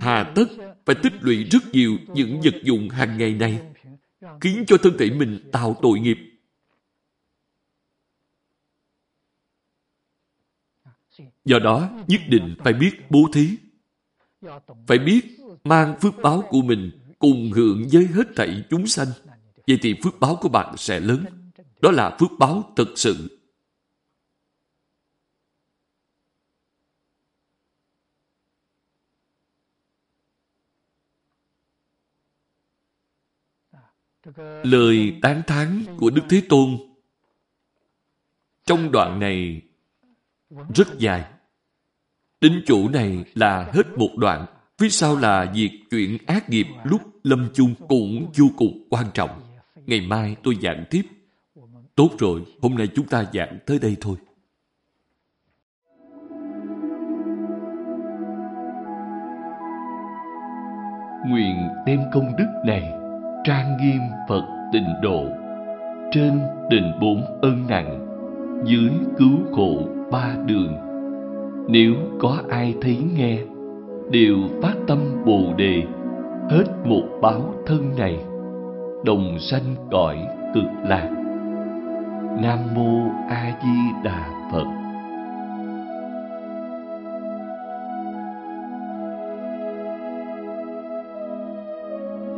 Speaker 1: Hà tất phải tích lũy rất nhiều những vật dụng hàng ngày này, khiến cho thân thể mình tạo tội nghiệp. Do đó, nhất định phải biết bố thí. Phải biết mang phước báo của mình cùng hưởng với hết thảy chúng sanh. Vậy thì phước báo của bạn sẽ lớn. Đó là phước báo thực sự. Lời tán thán của Đức Thế Tôn trong đoạn này rất dài. Đến chỗ này là hết một đoạn. Phía sau là việc chuyện ác nghiệp lúc lâm chung cũng vô cùng quan trọng. Ngày mai tôi giảng tiếp. Tốt rồi, hôm nay chúng ta giảng tới đây thôi. Nguyện đem công đức này trang nghiêm Phật tịnh độ. Trên đền bốn ân nặng, dưới cứu khổ ba đường. Nếu có ai thấy nghe, đều phát tâm bồ đề, hết một báo thân này. Đồng sanh cõi cực lạc. Nam mô a di đà phật.